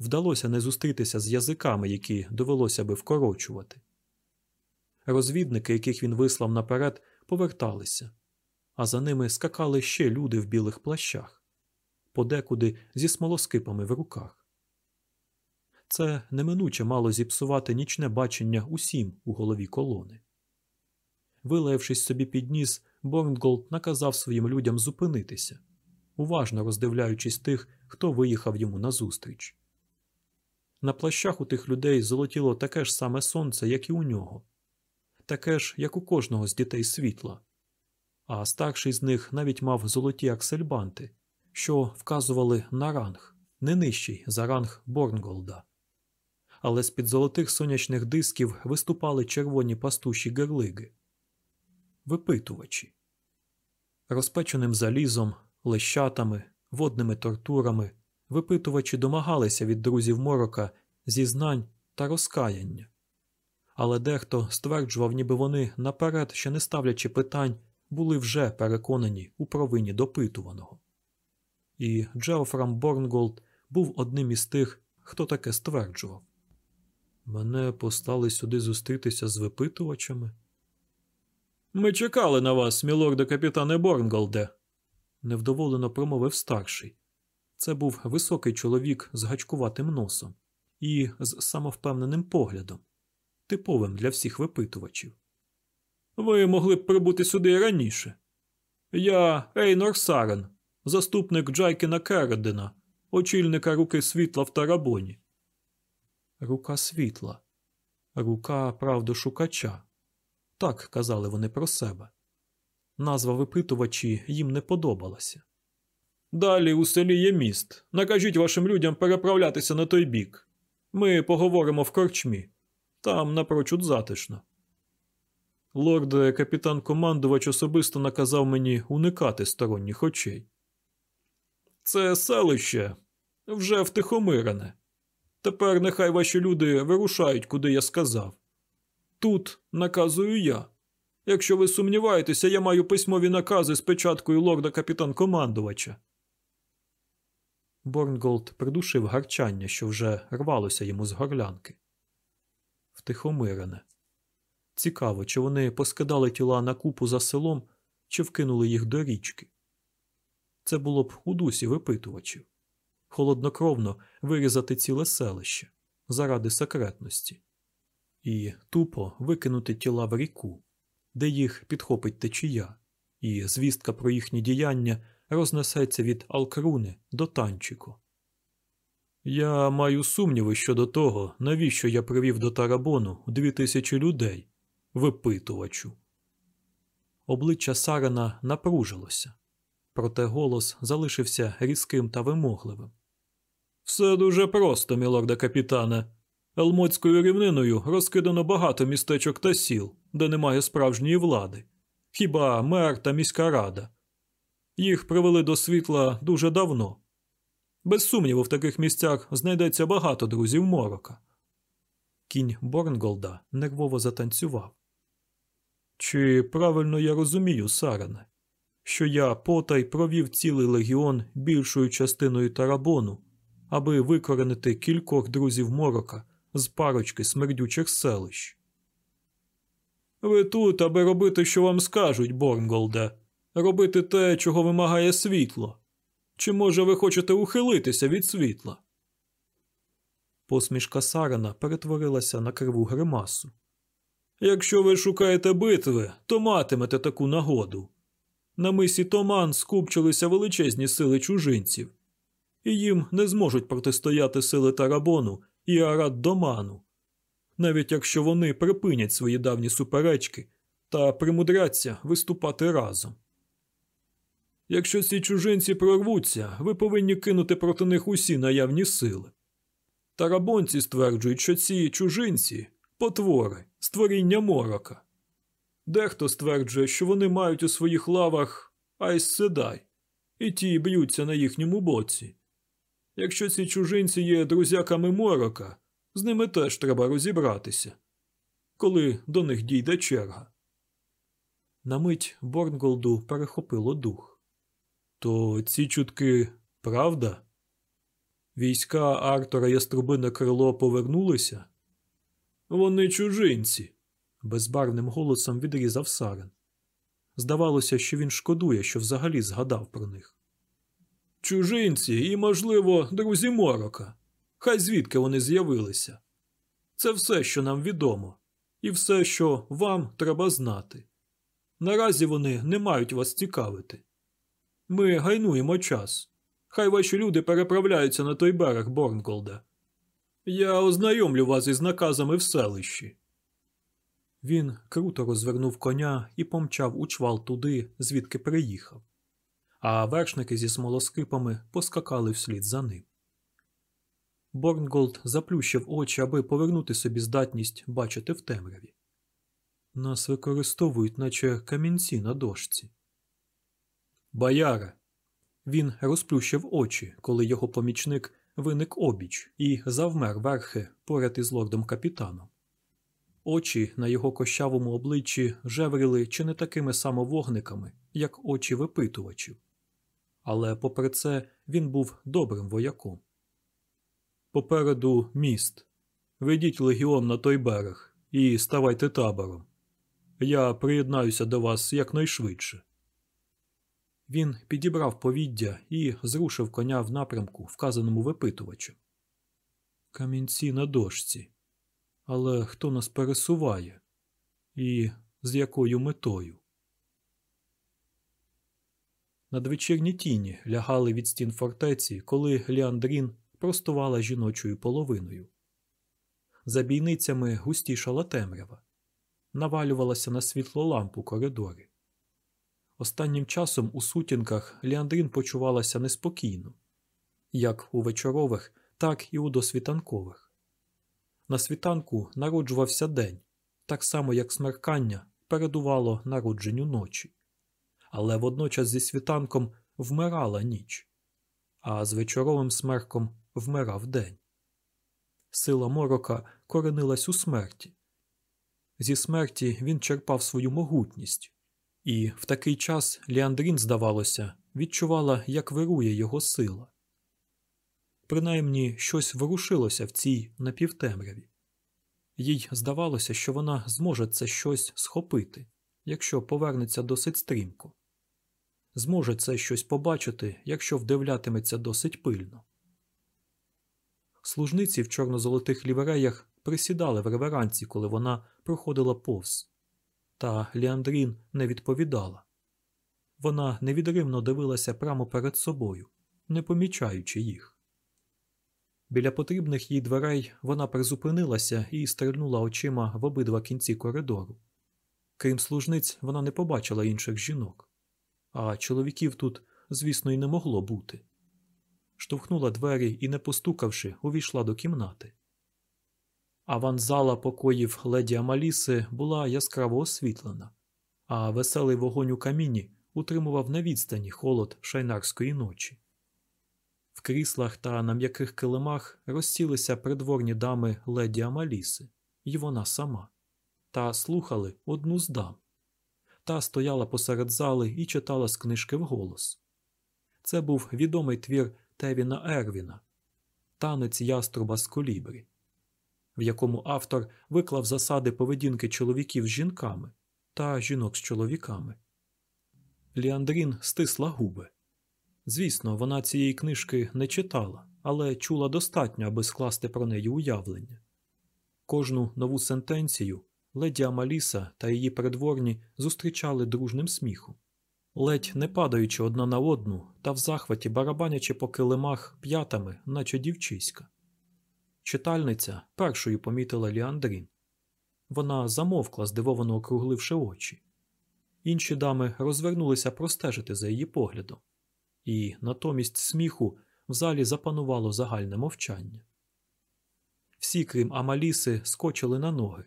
Вдалося не зустрітися з язиками, які довелося би вкорочувати. Розвідники, яких він вислав наперед, поверталися, а за ними скакали ще люди в білих плащах, подекуди зі смолоскипами в руках. Це неминуче мало зіпсувати нічне бачення усім у голові колони. Вилаявшись собі під ніс, Борнголд наказав своїм людям зупинитися, уважно роздивляючись тих, хто виїхав йому назустріч. На плащах у тих людей золотіло таке ж саме сонце, як і у нього, таке ж, як у кожного з дітей світла, а старший з них навіть мав золоті аксельбанти, що вказували на ранг, не нижчий за ранг Борнголда. Але з під золотих сонячних дисків виступали червоні пастуші герлиги, випитувачі. Розпеченим залізом, лещатами, водними тортурами випитувачі домагалися від друзів морока зізнань та розкаяння. Але дехто стверджував, ніби вони наперед, ще не ставлячи питань, були вже переконані у провині допитуваного. І Джеофрам Борнголд був одним із тих, хто таке стверджував. Мене послали сюди зустрітися з випитувачами. Ми чекали на вас, мілорде капітане Борнголде, невдоволено промовив старший. Це був високий чоловік з гачкуватим носом і з самовпевненим поглядом, типовим для всіх випитувачів. Ви могли б прибути сюди раніше. Я Ейнор Сарен, заступник Джайкіна Кередена, очільника руки світла в Тарабоні. Рука світла, рука правдошукача. Так казали вони про себе. Назва випитувачі їм не подобалася. Далі у селі є міст. Накажіть вашим людям переправлятися на той бік. Ми поговоримо в корчмі. Там напрочуд затишно. Лорд капітан командувач особисто наказав мені уникати сторонніх очей. Це селище вже втихомирене. Тепер нехай ваші люди вирушають, куди я сказав. Тут наказую я. Якщо ви сумніваєтеся, я маю письмові накази з печаткою лорда капітан командувача. Борнголд придушив гарчання, що вже рвалося йому з горлянки. Втихомирене. Цікаво, чи вони поскидали тіла на купу за селом, чи вкинули їх до річки. Це було б у дусі випитувачів холоднокровно вирізати ціле селище заради секретності і тупо викинути тіла в ріку, де їх підхопить течія, і звістка про їхні діяння рознесеться від Алкруни до Танчико. Я маю сумніви щодо того, навіщо я привів до тарабону дві тисячі людей, випитувачу. Обличчя Сарена напружилося, проте голос залишився різким та вимогливим. Все дуже просто, мілорда капітане. Елмотською рівниною розкидано багато містечок та сіл, де немає справжньої влади, хіба мер та міська рада. Їх привели до світла дуже давно. Без сумніву, в таких місцях знайдеться багато друзів морока. Кінь Борнголда нервово затанцював. Чи правильно я розумію, Сарене, що я потай провів цілий легіон більшою частиною тарабону, аби викоренити кількох друзів морока з парочки смердючих селищ? Ви тут, аби робити, що вам скажуть, Борнголде, робити те, чого вимагає світло. Чи, може, ви хочете ухилитися від світла? Посмішка Сарана перетворилася на криву гримасу. Якщо ви шукаєте битви, то матимете таку нагоду. На мисі Томан скупчилися величезні сили чужинців, і їм не зможуть протистояти сили Тарабону і Арат Доману, навіть якщо вони припинять свої давні суперечки та примудряться виступати разом. Якщо ці чужинці прорвуться, ви повинні кинути проти них усі наявні сили. Тарабонці стверджують, що ці чужинці потвори, створіння морока. Дехто стверджує, що вони мають у своїх лавах Айс Седай, і ті б'ються на їхньому боці. Якщо ці чужинці є друзяками морока, з ними теж треба розібратися, коли до них дійде черга. На мить Борнголду перехопило дух. То ці чутки правда? Війська Артора Яструбине крило повернулися? Вони чужинці, безбарвним голосом відрізав Сарен. Здавалося, що він шкодує, що взагалі згадав про них. Чужинці і, можливо, друзі морока. Хай звідки вони з'явилися. Це все, що нам відомо, і все, що вам треба знати. Наразі вони не мають вас цікавити. Ми гайнуємо час. Хай ваші люди переправляються на той берег Борнголда. Я ознайомлю вас із наказами в селищі. Він круто розвернув коня і помчав у чвал туди, звідки приїхав, а вершники зі смолоскипами поскакали вслід за ним. Борнголд заплющив очі, аби повернути собі здатність бачити в темряві. Нас використовують, наче камінці на дошці. Байяре. Він розплющив очі, коли його помічник виник обіч і завмер верхи поряд із лордом капітаном. Очі на його кощавому обличчі жевріли чи не такими самими вогниками, як очі випитувачів. Але, попри це, він був добрим вояком. Попереду міст. Ведіть легіон на той берег і ставайте табором. Я приєднаюся до вас якнайшвидше. Він підібрав повіддя і зрушив коня в напрямку, вказаному випитувачем. Камінці на дошці. Але хто нас пересуває? І з якою метою? Надвечірні тіні лягали від стін фортеці, коли Ліандрін простувала жіночою половиною. За бійницями густішала темрява, навалювалася на світло лампу коридорі. Останнім часом у сутінках Ліандрін почувалася неспокійно, як у вечорових, так і у досвітанкових. На світанку народжувався день, так само як смеркання передувало народженню ночі, але водночас зі світанком вмирала ніч, а з вечоровим смерком вмирав день. Сила морока коренилась у смерті. Зі смерті він черпав свою могутність, і в такий час Ліандрін, здавалося, відчувала, як вирує його сила. Принаймні щось ворушилося в цій напівтемряві. Їй здавалося, що вона зможе це щось схопити, якщо повернеться досить стрімко, зможе це щось побачити, якщо вдивлятиметься досить пильно. Служниці в чорно-золотих лівереях присідали в реверанці, коли вона проходила повз, та Ліандрін не відповідала. Вона невідривно дивилася прямо перед собою, не помічаючи їх. Біля потрібних їй дверей вона призупинилася і стрельнула очима в обидва кінці коридору. Крім служниць, вона не побачила інших жінок, а чоловіків тут, звісно, й не могло бути. Штовхнула двері і, не постукавши, увійшла до кімнати. Аванзала покоїв леді Амаліси була яскраво освітлена, а веселий вогонь у каміні утримував на відстані холод шайнарської ночі. В кріслах та на м'яких килимах розсілися придворні дами леді Амаліси, і вона сама, та слухали одну з дам. Та стояла посеред зали і читала з книжки вголос. Це був відомий твір Тевіна Ервіна Танець яструба з колібрі, в якому автор виклав засади поведінки чоловіків з жінками та жінок з чоловіками. Ліандрін стисла губи. Звісно, вона цієї книжки не читала, але чула достатньо, аби скласти про неї уявлення. Кожну нову сентенцію леді Амаліса та її придворні зустрічали дружним сміхом, ледь не падаючи одна на одну та в захваті барабанячи по килимах п'ятами, наче дівчиська. Читальниця першою помітила Ліандрін. Вона замовкла, здивовано округливши очі. Інші дами розвернулися простежити за її поглядом і натомість сміху в залі запанувало загальне мовчання. Всі, крім Амаліси, скочили на ноги,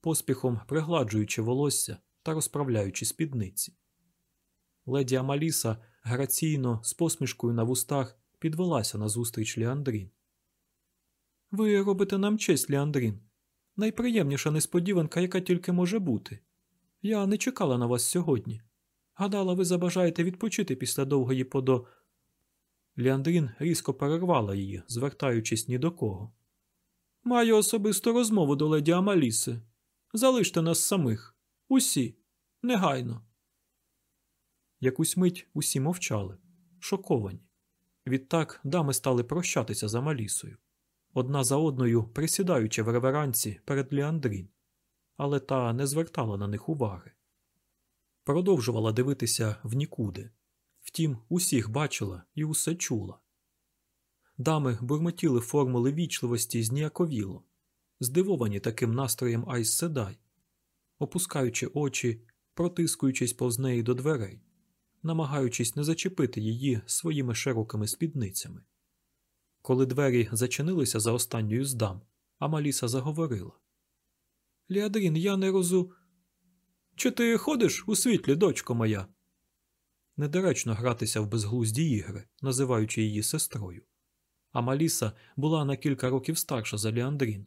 поспіхом пригладжуючи волосся та розправляючи спідниці. Леді Амаліса граційно, з посмішкою на вустах, підвелася назустріч Ліандрін. Ви робите нам честь, Ліандрін. Найприємніша несподіванка, яка тільки може бути. Я не чекала на вас сьогодні. Гадала, ви забажаєте відпочити після довгої подо. Ліандрін різко перервала її, звертаючись ні до кого. Маю особисту розмову до леді Амаліси. Залиште нас самих. Усі. Негайно. Якусь мить усі мовчали, шоковані. Відтак дами стали прощатися з Амалісою, одна за одною присідаючи в реверанці перед Ліандрін, але та не звертала на них уваги продовжувала дивитися в нікуди. Втім, усіх бачила і усе чула. Дами бурмотіли формули вічливості зніяковіло, здивовані таким настроєм Айс Седай, опускаючи очі, протискуючись повз неї до дверей, намагаючись не зачепити її своїми широкими спідницями. Коли двері зачинилися за останньою з дам, Амаліса заговорила Ліадрін, я не розу. Чи ти ходиш у світлі, дочко моя? Недоречно гратися в безглузді ігри, називаючи її сестрою. А Маліса була на кілька років старша за Ліандрін,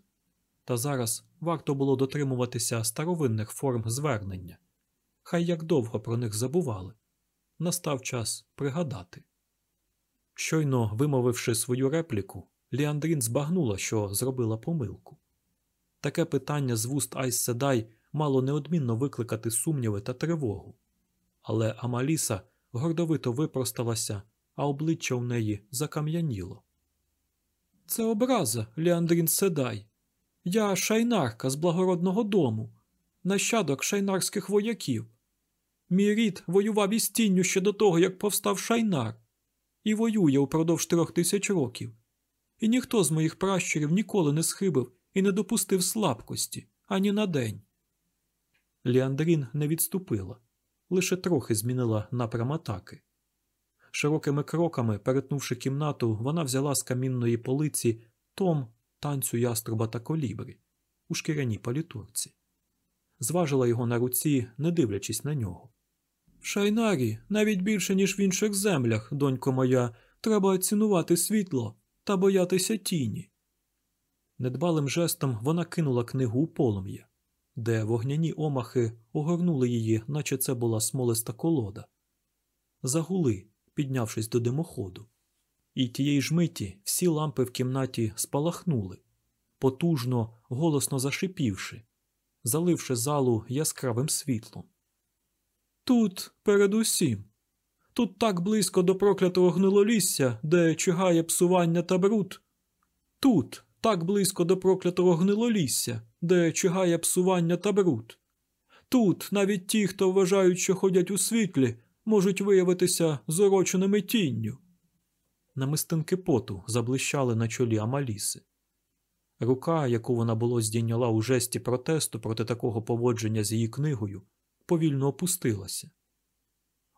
та зараз варто було дотримуватися старовинних форм звернення. Хай як довго про них забували. Настав час пригадати. Щойно вимовивши свою репліку, Ліандрін збагнула, що зробила помилку. Таке питання з вуст Айс Седай мало неодмінно викликати сумніви та тривогу. Але Амаліса гордовито випросталася, а обличчя в неї закам'яніло. Це образа, Ліандрін Седай. Я шайнарка з благородного дому, нащадок шайнарських вояків. Мій рід воював із тінню ще до того, як повстав шайнар, і воює упродовж трьох тисяч років. І ніхто з моїх пращурів ніколи не схибив і не допустив слабкості ані на день. Ліандрін не відступила, лише трохи змінила напрям атаки. Широкими кроками, перетнувши кімнату, вона взяла з камінної полиці том танцю яструба та колібрі у шкіряній палітурці, зважила його на руці, не дивлячись на нього. Шайнарі навіть більше, ніж в інших землях, донько моя, Треба цінувати світло та боятися тіні. Недбалим жестом вона кинула книгу у полум'я, де вогняні омахи огорнули її, наче це була смолиста колода. Загули, піднявшись до димоходу. І тієї ж миті всі лампи в кімнаті спалахнули, потужно, голосно зашипівши, заливши залу яскравим світлом. Тут, передусім, тут так близько до проклятого гнилолісся, де чигає псування та бруд. Тут так близько до проклятого гнилолісся, де чигає псування та бруд. Тут навіть ті, хто вважають, що ходять у світлі, можуть виявитися зороченими тінню. Намистинки поту заблищали на чолі Амаліси. Рука, яку вона було здійняла у жесті протесту проти такого поводження з її книгою, повільно опустилася.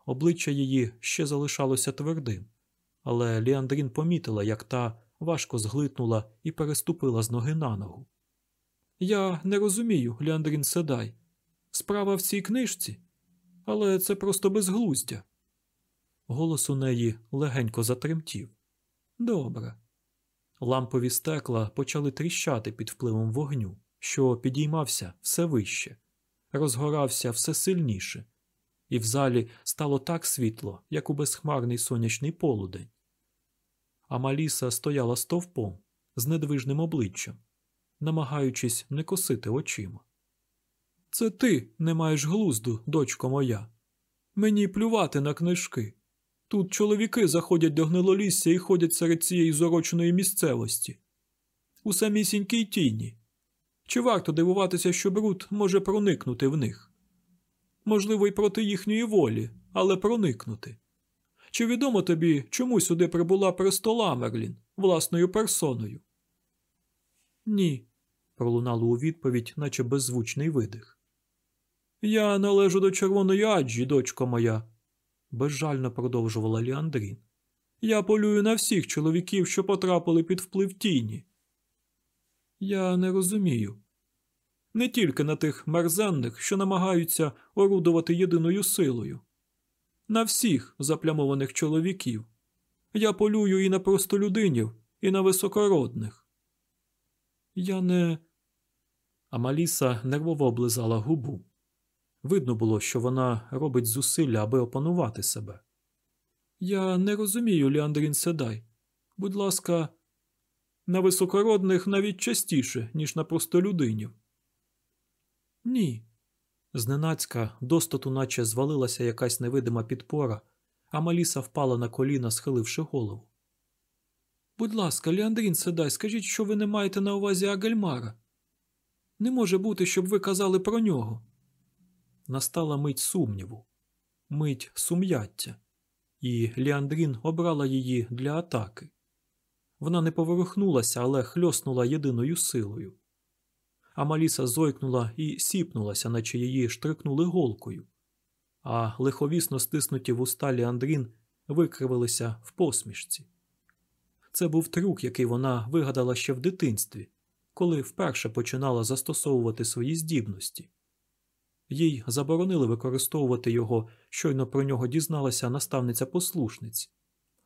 Обличчя її ще залишалося твердим, але Ліандрін помітила, як та важко зглитнула і переступила з ноги на ногу. Я не розумію, Ліандрін Седай. Справа в цій книжці, але це просто безглуздя. Голос у неї легенько затремтів. Добре. Лампові стекла почали тріщати під впливом вогню, що підіймався все вище, розгорався все сильніше, і в залі стало так світло, як у безхмарний сонячний полудень. Амаліса стояла стовпом з недвижним обличчям, намагаючись не косити очима. Це ти не маєш глузду, дочко моя. Мені плювати на книжки. Тут чоловіки заходять до гнилолісся і ходять серед цієї зороченої місцевості. У самісінькій тіні. Чи варто дивуватися, що бруд може проникнути в них? Можливо, й проти їхньої волі, але проникнути. Чи відомо тобі, чому сюди прибула престола Мерлін власною персоною? Ні, пролунало у відповідь, наче беззвучний видих. Я належу до червоної аджі, дочко моя, безжально продовжувала Ліандрін. Я полюю на всіх чоловіків, що потрапили під вплив тіні. Я не розумію. Не тільки на тих мерзенних, що намагаються орудувати єдиною силою, на всіх заплямованих чоловіків. Я полюю і на простолюдинів, і на високородних. Я не. Амаліса нервово облизала губу. Видно було, що вона робить зусилля, аби опанувати себе. Я не розумію, Ліандрін Седай. Будь ласка, на високородних навіть частіше, ніж на простолюдинів. Ні. Зненацька достоту наче звалилася якась невидима підпора, а Маліса впала на коліна, схиливши голову. Будь ласка, Ліандрін Седай, скажіть, що ви не маєте на увазі Агальмара. Не може бути, щоб ви казали про нього. Настала мить сумніву, мить сум'яття, і Ліандрін обрала її для атаки. Вона не поворухнулася, але хльоснула єдиною силою. Амаліса зойкнула і сіпнулася, наче її штрикнули голкою, а лиховісно стиснуті вуста Ліандрін викривилися в посмішці. Це був трюк, який вона вигадала ще в дитинстві, коли вперше починала застосовувати свої здібності. Їй заборонили використовувати його, щойно про нього дізналася наставниця послушниць.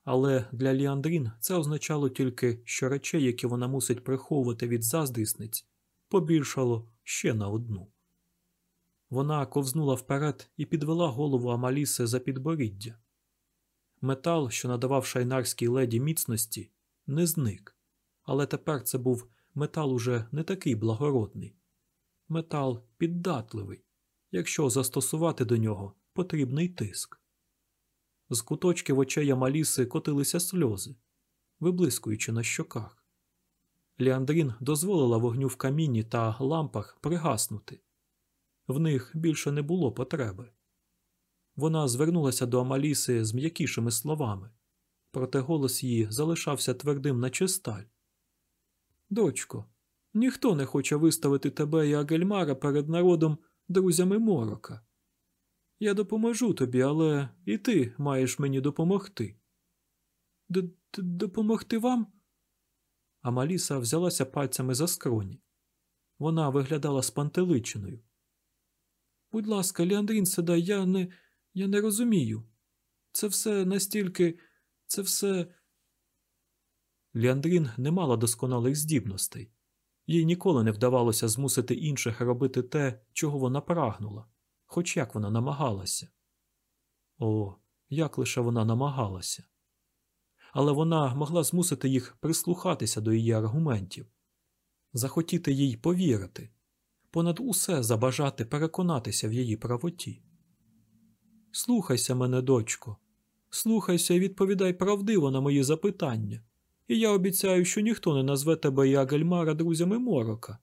Але для Ліандрін це означало тільки, що речей, які вона мусить приховувати від заздрісниць, побільшало ще на одну. Вона ковзнула вперед і підвела голову Амаліси за підборіддя. Метал, що надавав шайнарській леді міцності, не зник, але тепер це був метал уже не такий благородний, метал піддатливий якщо застосувати до нього потрібний тиск. З куточків очей Амаліси котилися сльози, виблискуючи на щоках. Ліандрін дозволила вогню в камінні та лампах пригаснути. В них більше не було потреби. Вона звернулася до Амаліси з м'якішими словами, проте голос її залишався твердим, наче сталь. Дочко, ніхто не хоче виставити тебе і Агельмара перед народом друзями морока. Я допоможу тобі, але і ти маєш мені допомогти. Д -д Допомогти вам? Амаліса взялася пальцями за скроні. Вона виглядала спантеличеною. Будь ласка, Ліандрін Седа, я не я не розумію. Це все настільки, це все Ліандрін не мала досконалих здібностей, їй ніколи не вдавалося змусити інших робити те, чого вона прагнула, хоч як вона намагалася. О, як лише вона намагалася. Але вона могла змусити їх прислухатися до її аргументів, захотіти їй повірити, понад усе забажати переконатися в її правоті. Слухайся мене, дочко, слухайся і відповідай правдиво на мої запитання, і я обіцяю, що ніхто не назве тебе і Агельмара друзями морока.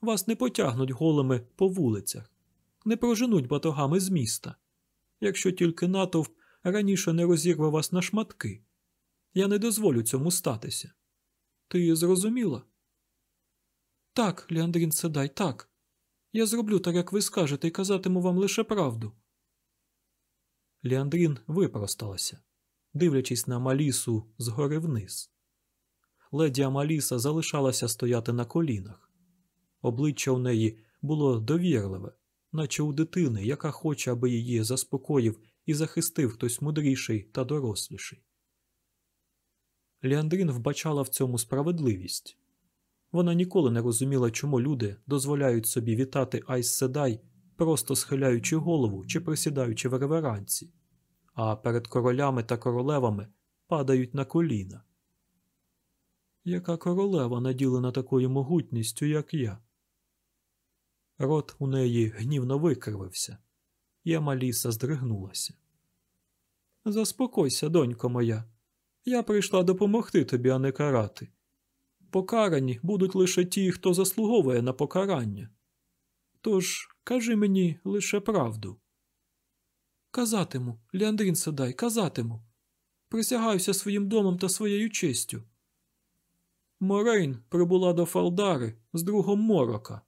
Вас не потягнуть голими по вулицях, не проженуть батогами з міста, якщо тільки натовп раніше не розірве вас на шматки. Я не дозволю цьому статися. Ти зрозуміла? Так, Леандрін Седай, так. Я зроблю так, як ви скажете, і казатиму вам лише правду. Ліандрін випросталася, дивлячись на Амалісу згори вниз. Леді Амаліса залишалася стояти на колінах. Обличчя у неї було довірливе, наче у дитини, яка хоче, аби її заспокоїв і захистив хтось мудріший та доросліший. Ліандрін вбачала в цьому справедливість. Вона ніколи не розуміла, чому люди дозволяють собі вітати Айс Седай, просто схиляючи голову чи присідаючи в реверанці, а перед королями та королевами падають на коліна. Яка королева наділена такою могутністю, як я? Рот у неї гнівно викривився, і Амаліса здригнулася. Заспокойся, донько моя. Я прийшла допомогти тобі, а не карати. Покарані будуть лише ті, хто заслуговує на покарання. Тож кажи мені лише правду. Казатиму, Ліандрін Седай, казатиму. Присягаюся своїм домом та своєю честю. Морейн прибула до Фалдари з другом морока.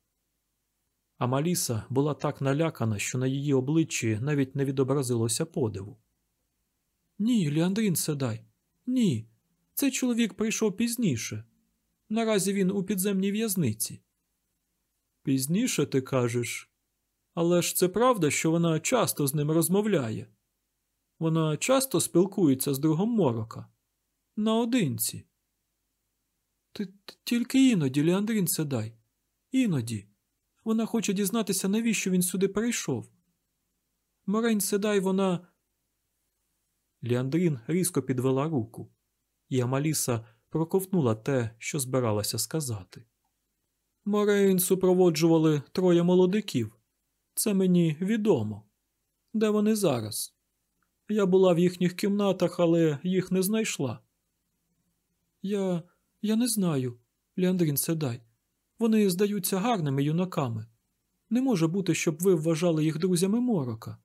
Амаліса була так налякана, що на її обличчі навіть не відобразилося подиву. Ні, Ліандрін Седай, ні. Цей чоловік прийшов пізніше. Наразі він у підземній в'язниці. Пізніше ти кажеш. Але ж це правда, що вона часто з ним розмовляє. Вона часто спілкується з другом морока. Наодинці. Ти тільки іноді, Леандрін Седай. Іноді. Вона хоче дізнатися, навіщо він сюди прийшов. Морень Седай, вона. Ліандрін різко підвела руку, і Амаліса проковтнула те, що збиралася сказати. Морейн супроводжували троє молодиків. Це мені відомо. Де вони зараз? Я була в їхніх кімнатах, але їх не знайшла. Я я не знаю, Ліандрін Седай. Вони здаються гарними юнаками. Не може бути, щоб ви вважали їх друзями морока.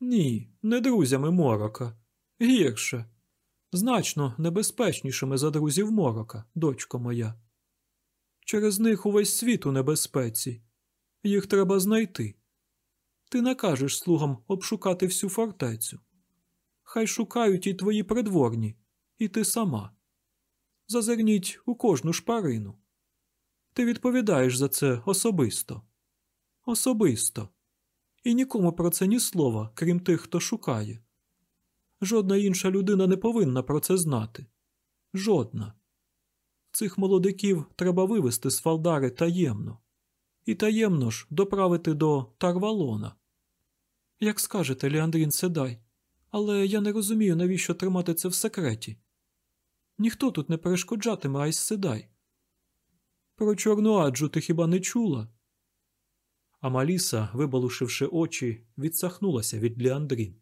Ні, не друзями морока. Гірше. Значно небезпечнішими за друзів морока, дочко моя. Через них увесь світ у небезпеці. Їх треба знайти. Ти накажеш слугам обшукати всю фортецю. Хай шукають і твої придворні, і ти сама. Зазирніть у кожну шпарину. Ти відповідаєш за це особисто. Особисто. І нікому про це ні слова, крім тих, хто шукає. Жодна інша людина не повинна про це знати. Жодна. Цих молодиків треба вивести з Фалдари таємно. І таємно ж доправити до Тарвалона. Як скажете, Ліандрін Седай, але я не розумію, навіщо тримати це в секреті. Ніхто тут не перешкоджатиме Айс Седай. Про чорну аджу ти хіба не чула? Амаліса, вибалушивши очі, відсахнулася від Ліандрін,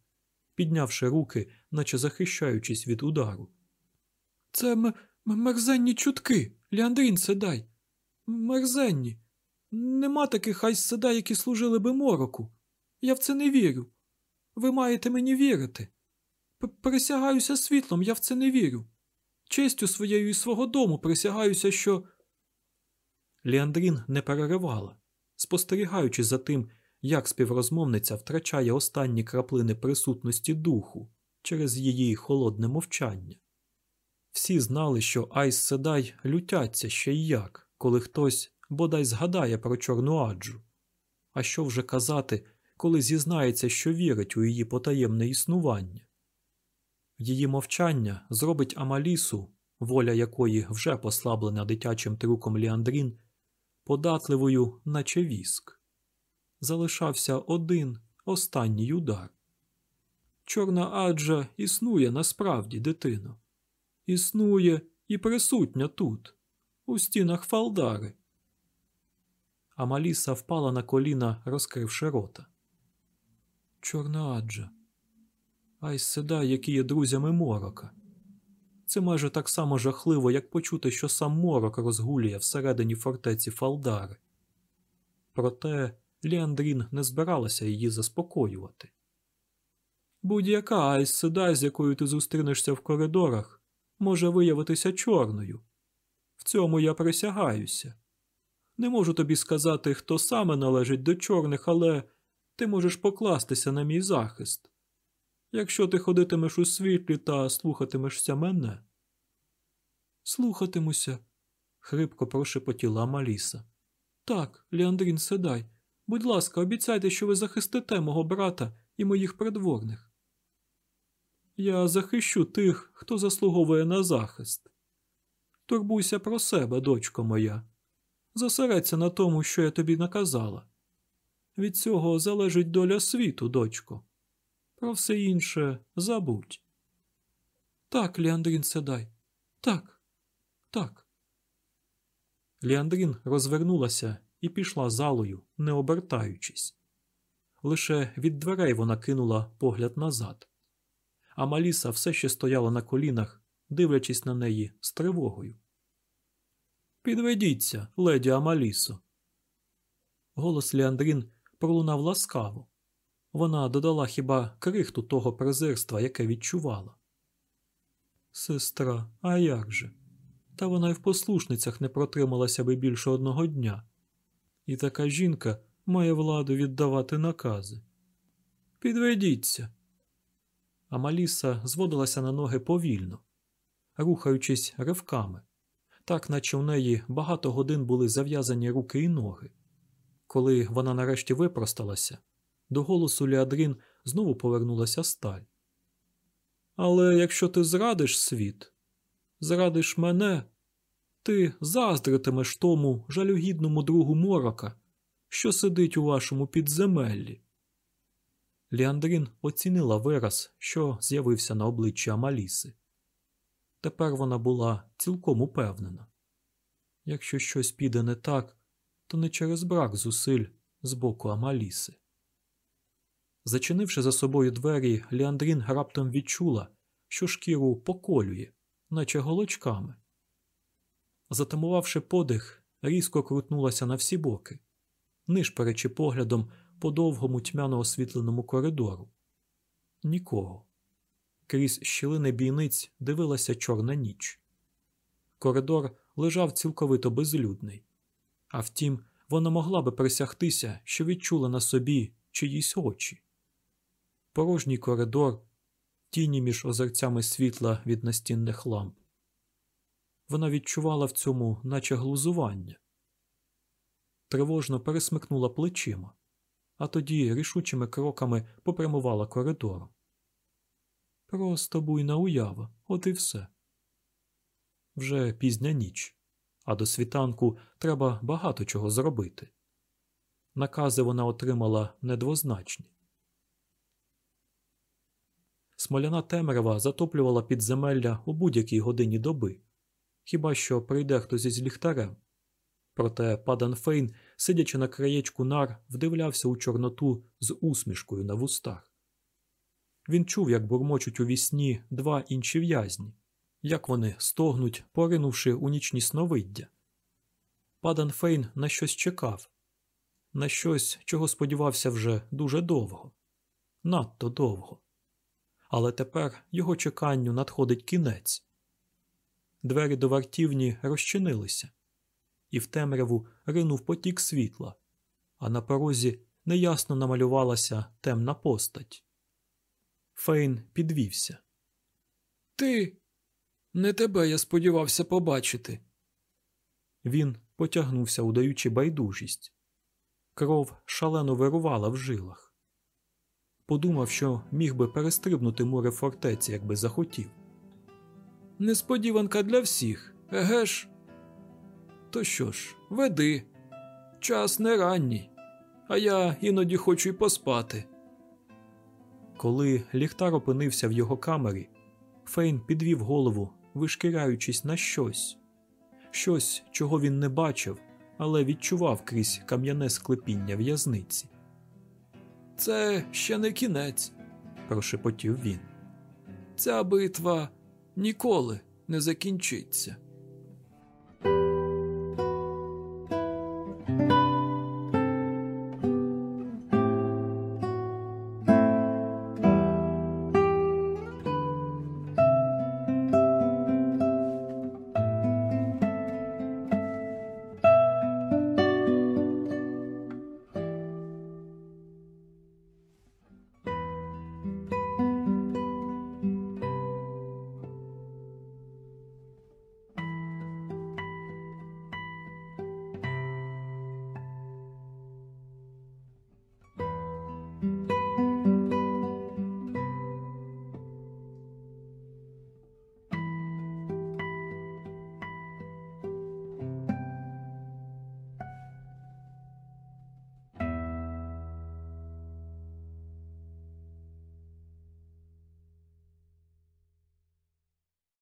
піднявши руки, наче захищаючись від удару. Це мерзенні чутки, Ліандрін Седай. Мерзенні. Нема таких Айс Седай, які служили би мороку. Я в це не вірю. Ви маєте мені вірити. П Присягаюся світлом, я в це не вірю. Честю своєю і свого дому присягаюся, що. Ліандрін не переривала, спостерігаючи за тим, як співрозмовниця втрачає останні краплини присутності духу через її холодне мовчання. Всі знали, що Айс Седай лютяться ще й як, коли хтось бодай згадає про чорну аджу. А що вже казати, коли зізнається, що вірить у її потаємне існування? Її мовчання зробить Амалісу воля якої вже послаблена дитячим трюком Ліандрін, податливою, наче віск. Залишався один останній удар. Чорна аджа існує насправді, дитино. Існує і присутня тут, у стінах Фалдари. Амаліса впала на коліна, розкривши рота. Чорна аджа. Ай седай, які є друзями морока. Це майже так само жахливо, як почути, що сам морок розгулює всередині фортеці Фалдари. Проте Ліандрін не збиралася її заспокоювати. Будь-яка Айс Седай, з якою ти зустрінешся в коридорах, може виявитися чорною. В цьому я присягаюся. Не можу тобі сказати, хто саме належить до чорних, але ти можеш покластися на мій захист. Якщо ти ходитимеш у світлі та слухатимешся мене. Слухатимуся, хрипко прошепотіла Маліса. Так, Ліандрін Седай, будь ласка, обіцяйте, що ви захистите мого брата і моїх придворних. Я захищу тих, хто заслуговує на захист. Турбуйся про себе, дочко моя. Зосередься на тому, що я тобі наказала. Від цього залежить доля світу, дочко. Про все інше забудь. Так, Ліандрін Седай. Так, так. Ліандрін розвернулася і пішла залою, не обертаючись. Лише від дверей вона кинула погляд назад. А Маліса все ще стояла на колінах, дивлячись на неї з тривогою. Підведіться, леді Амалісо. Голос Ліандрін пролунав ласкаво. Вона додала хіба крихту того презирства, яке відчувала. Сестра, а як же? Та вона й в послушницях не протрималася би більше одного дня. І така жінка має владу віддавати накази. Підведіться. Амаліса зводилася на ноги повільно, рухаючись ривками, так наче в неї багато годин були зав'язані руки і ноги. Коли вона нарешті випросталася, до голосу Ліадрін знову повернулася сталь. Але якщо ти зрадиш світ, зрадиш мене, ти заздритимеш тому жалюгідному другу морока, що сидить у вашому підземеллі. Ліандрін оцінила вираз, що з'явився на обличчі Амаліси. Тепер вона була цілком упевнена. Якщо щось піде не так, то не через брак зусиль з боку Амаліси. Зачинивши за собою двері, Ліандрін раптом відчула, що шкіру поколює, наче голочками. Затамувавши подих, різко крутнулася на всі боки, нишперечи поглядом по довгому тьмяно освітленому коридору. Нікого. Крізь щілини бійниць дивилася чорна ніч. Коридор лежав цілковито безлюдний. А втім, вона могла би присягтися, що відчула на собі чиїсь очі. Порожній коридор, тіні між озерцями світла від настінних ламп. Вона відчувала в цьому, наче глузування. Тривожно пересмикнула плечима, а тоді рішучими кроками попрямувала коридором. Просто буйна уява, от і все. Вже пізня ніч, а до світанку треба багато чого зробити. Накази вона отримала недвозначні. Смоляна темрява затоплювала підземелля у будь-якій годині доби, хіба що прийде хтось із ліхтарем. Проте падан Фейн, сидячи на краєчку нар, вдивлявся у Чорноту з усмішкою на вустах. Він чув, як бурмочуть у вісні два інші в'язні, як вони стогнуть, поринувши у нічні сновиддя. Падан Фейн на щось чекав, на щось, чого сподівався вже дуже довго, надто довго. Але тепер його чеканню надходить кінець. Двері до вартівні розчинилися, і в темряву ринув потік світла, а на порозі неясно намалювалася темна постать. Фейн підвівся. Ти. Не тебе я сподівався побачити. Він потягнувся, удаючи байдужість. Кров шалено вирувала в жилах. Подумав, що міг би перестрибнути море фортеці, якби захотів. Несподіванка для всіх, еге ж? То що ж, веди. Час не ранній, а я іноді хочу й поспати. Коли ліхтар опинився в його камері, Фейн підвів голову, вишкіряючись на щось, щось, чого він не бачив, але відчував крізь кам'яне склепіння в'язниці. Це ще не кінець, Прошепотів він. ця битва ніколи не закінчиться.